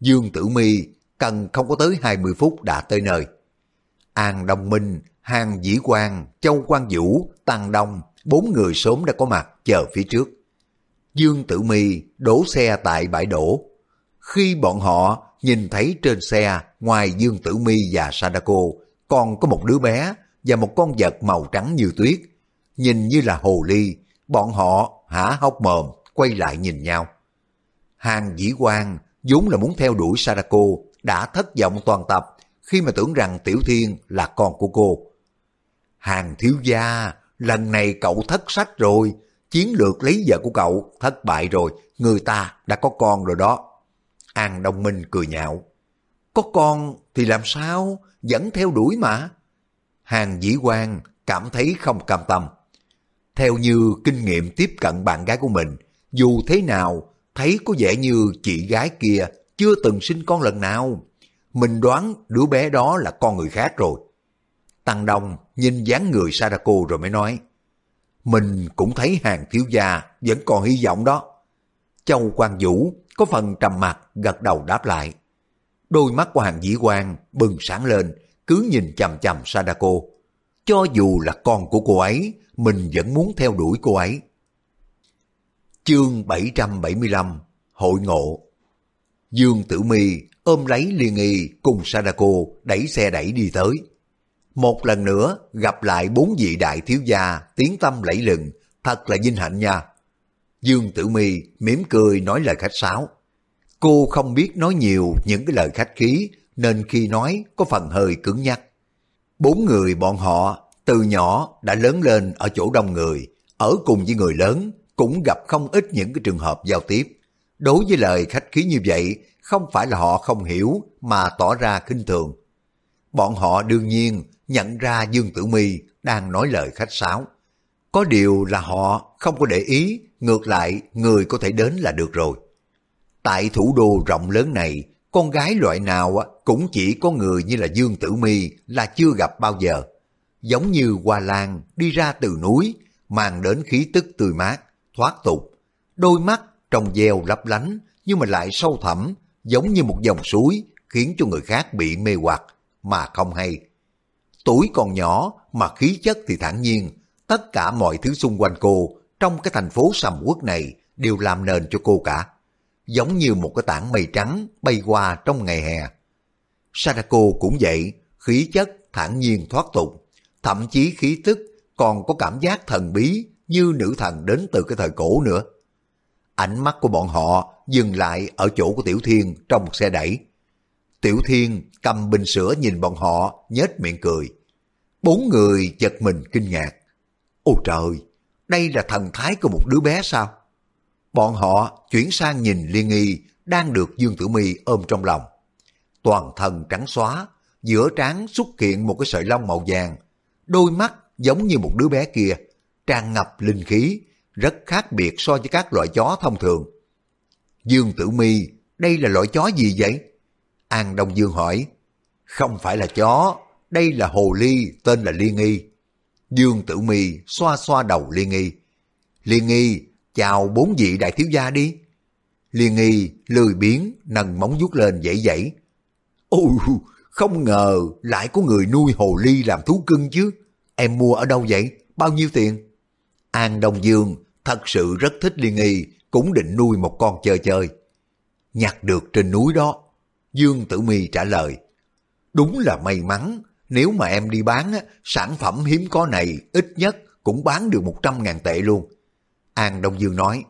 Dương Tử Mi cần không có tới 20 phút đã tới nơi. An Đông Minh, Hàng Dĩ Quang, Châu Quang Vũ, Tăng Đông, bốn người sớm đã có mặt chờ phía trước. Dương Tử Mi đổ xe tại bãi đổ. Khi bọn họ nhìn thấy trên xe ngoài Dương Tử Mi và Sadako còn có một đứa bé và một con vật màu trắng như tuyết. Nhìn như là hồ ly, bọn họ hả hốc mồm quay lại nhìn nhau. Hàng Dĩ Quang vốn là muốn theo đuổi Sadako đã thất vọng toàn tập khi mà tưởng rằng Tiểu Thiên là con của cô. Hàng thiếu gia, lần này cậu thất sách rồi, chiến lược lấy vợ của cậu thất bại rồi, người ta đã có con rồi đó. An Đông Minh cười nhạo. Có con thì làm sao, vẫn theo đuổi mà. Hàng Dĩ Quang cảm thấy không cam tâm. Theo như kinh nghiệm tiếp cận bạn gái của mình, dù thế nào, thấy có vẻ như chị gái kia chưa từng sinh con lần nào. Mình đoán đứa bé đó là con người khác rồi. Tăng Đông nhìn dáng người Sadako rồi mới nói, mình cũng thấy hàng thiếu gia vẫn còn hy vọng đó. Châu Quang Vũ có phần trầm mặt gật đầu đáp lại. Đôi mắt của hàng dĩ quan bừng sáng lên, cứ nhìn chầm chầm Sadako. Cho dù là con của cô ấy, mình vẫn muốn theo đuổi cô ấy. Chương 775 Hội ngộ Dương Tử Mi ôm lấy Liên Nghi cùng Sadako đẩy xe đẩy đi tới. Một lần nữa gặp lại bốn vị đại thiếu gia tiếng tâm lẫy lừng, thật là vinh hạnh nha. Dương Tử Mi mỉm cười nói lời khách sáo. Cô không biết nói nhiều những cái lời khách khí nên khi nói có phần hơi cứng nhắc. Bốn người bọn họ từ nhỏ đã lớn lên ở chỗ đông người, ở cùng với người lớn cũng gặp không ít những cái trường hợp giao tiếp. Đối với lời khách khí như vậy, không phải là họ không hiểu mà tỏ ra khinh thường. Bọn họ đương nhiên nhận ra Dương Tử Mi đang nói lời khách sáo. Có điều là họ không có để ý, ngược lại người có thể đến là được rồi. Tại thủ đô rộng lớn này, con gái loại nào cũng chỉ có người như là Dương Tử Mi là chưa gặp bao giờ. Giống như hoa lan đi ra từ núi, mang đến khí tức tươi mát, thoát tục. Đôi mắt trong veo lấp lánh nhưng mà lại sâu thẳm, giống như một dòng suối khiến cho người khác bị mê hoặc mà không hay. Tuổi còn nhỏ mà khí chất thì thản nhiên, tất cả mọi thứ xung quanh cô trong cái thành phố sầm quốc này đều làm nền cho cô cả. Giống như một cái tảng mây trắng bay qua trong ngày hè. Sadako cũng vậy, khí chất thản nhiên thoát tục, thậm chí khí tức còn có cảm giác thần bí như nữ thần đến từ cái thời cổ nữa. Ánh mắt của bọn họ dừng lại ở chỗ của Tiểu Thiên trong một xe đẩy. Tiểu Thiên cầm bình sữa nhìn bọn họ, nhếch miệng cười. Bốn người giật mình kinh ngạc. Ôi trời, đây là thần thái của một đứa bé sao? bọn họ chuyển sang nhìn Liên Nghi đang được Dương Tử Mi ôm trong lòng. Toàn thân trắng xóa, giữa trán xuất hiện một cái sợi lông màu vàng, đôi mắt giống như một đứa bé kia, tràn ngập linh khí, rất khác biệt so với các loại chó thông thường. Dương Tử Mi, đây là loại chó gì vậy? An Đông Dương hỏi. Không phải là chó, đây là hồ ly tên là Liên Nghi. Dương Tử Mi xoa xoa đầu Liên Nghi. Liên Nghi, chào bốn vị đại thiếu gia đi. Liên Nghi lười biến nâng móng vuốt lên dãy dãy. Ôi, không ngờ lại có người nuôi hồ ly làm thú cưng chứ. Em mua ở đâu vậy? Bao nhiêu tiền? An Đông Dương thật sự rất thích Liên Nghi, cũng định nuôi một con chơi chơi. Nhặt được trên núi đó. Dương Tử Mi trả lời. Đúng là may mắn, nếu mà em đi bán, sản phẩm hiếm có này ít nhất cũng bán được 100 ngàn tệ luôn. An Đông Dương nói,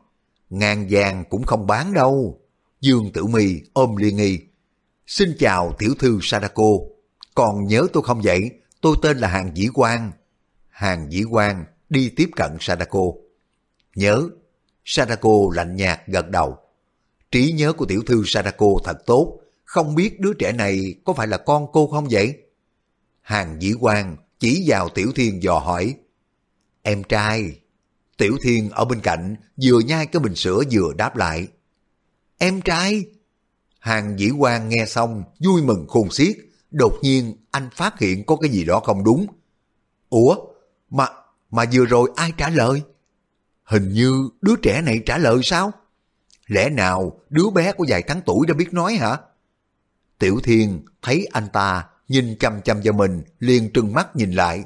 ngàn vàng cũng không bán đâu. Dương Tử Mi ôm Liên Nghi. Xin chào tiểu thư Sadako, còn nhớ tôi không vậy? Tôi tên là Hàng Dĩ Quang. Hàng Dĩ Quang đi tiếp cận Sadako. Nhớ, Sadako lạnh nhạt gật đầu. Trí nhớ của tiểu thư Sadako thật tốt, không biết đứa trẻ này có phải là con cô không vậy? Hàng dĩ quan chỉ vào Tiểu Thiên dò hỏi. Em trai. Tiểu Thiên ở bên cạnh vừa nhai cái bình sữa vừa đáp lại. Em trai. Hàng dĩ quan nghe xong vui mừng khôn xiết. Đột nhiên anh phát hiện có cái gì đó không đúng. Ủa? Mà, mà vừa rồi ai trả lời? Hình như đứa trẻ này trả lời sao? Lẽ nào đứa bé của vài tháng tuổi đã biết nói hả? Tiểu Thiên thấy anh ta nhìn chăm chăm vào mình, liền trừng mắt nhìn lại.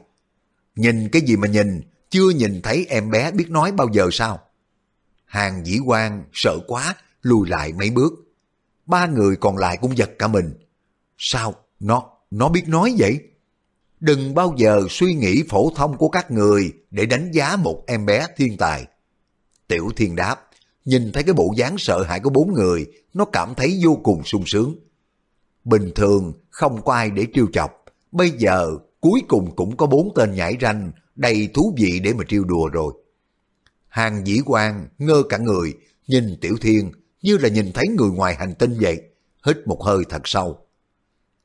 Nhìn cái gì mà nhìn, chưa nhìn thấy em bé biết nói bao giờ sao? Hàng dĩ quan sợ quá, lùi lại mấy bước. Ba người còn lại cũng giật cả mình. Sao? Nó, nó biết nói vậy? Đừng bao giờ suy nghĩ phổ thông của các người để đánh giá một em bé thiên tài. Tiểu thiên đáp, nhìn thấy cái bộ dáng sợ hãi của bốn người, nó cảm thấy vô cùng sung sướng. Bình thường không có ai để trêu chọc, bây giờ cuối cùng cũng có bốn tên nhảy ranh đầy thú vị để mà trêu đùa rồi. Hàng dĩ quan ngơ cả người, nhìn Tiểu Thiên như là nhìn thấy người ngoài hành tinh vậy, hít một hơi thật sâu.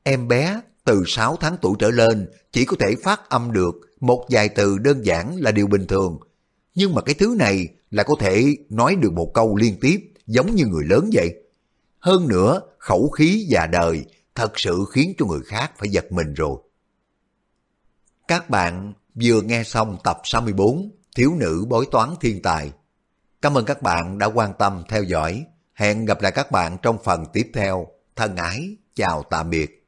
Em bé từ 6 tháng tuổi trở lên chỉ có thể phát âm được một vài từ đơn giản là điều bình thường. Nhưng mà cái thứ này là có thể nói được một câu liên tiếp giống như người lớn vậy. Hơn nữa, khẩu khí già đời thật sự khiến cho người khác phải giật mình rồi. Các bạn vừa nghe xong tập 64 Thiếu nữ bói toán thiên tài. Cảm ơn các bạn đã quan tâm theo dõi. Hẹn gặp lại các bạn trong phần tiếp theo. Thân ái, chào tạm biệt.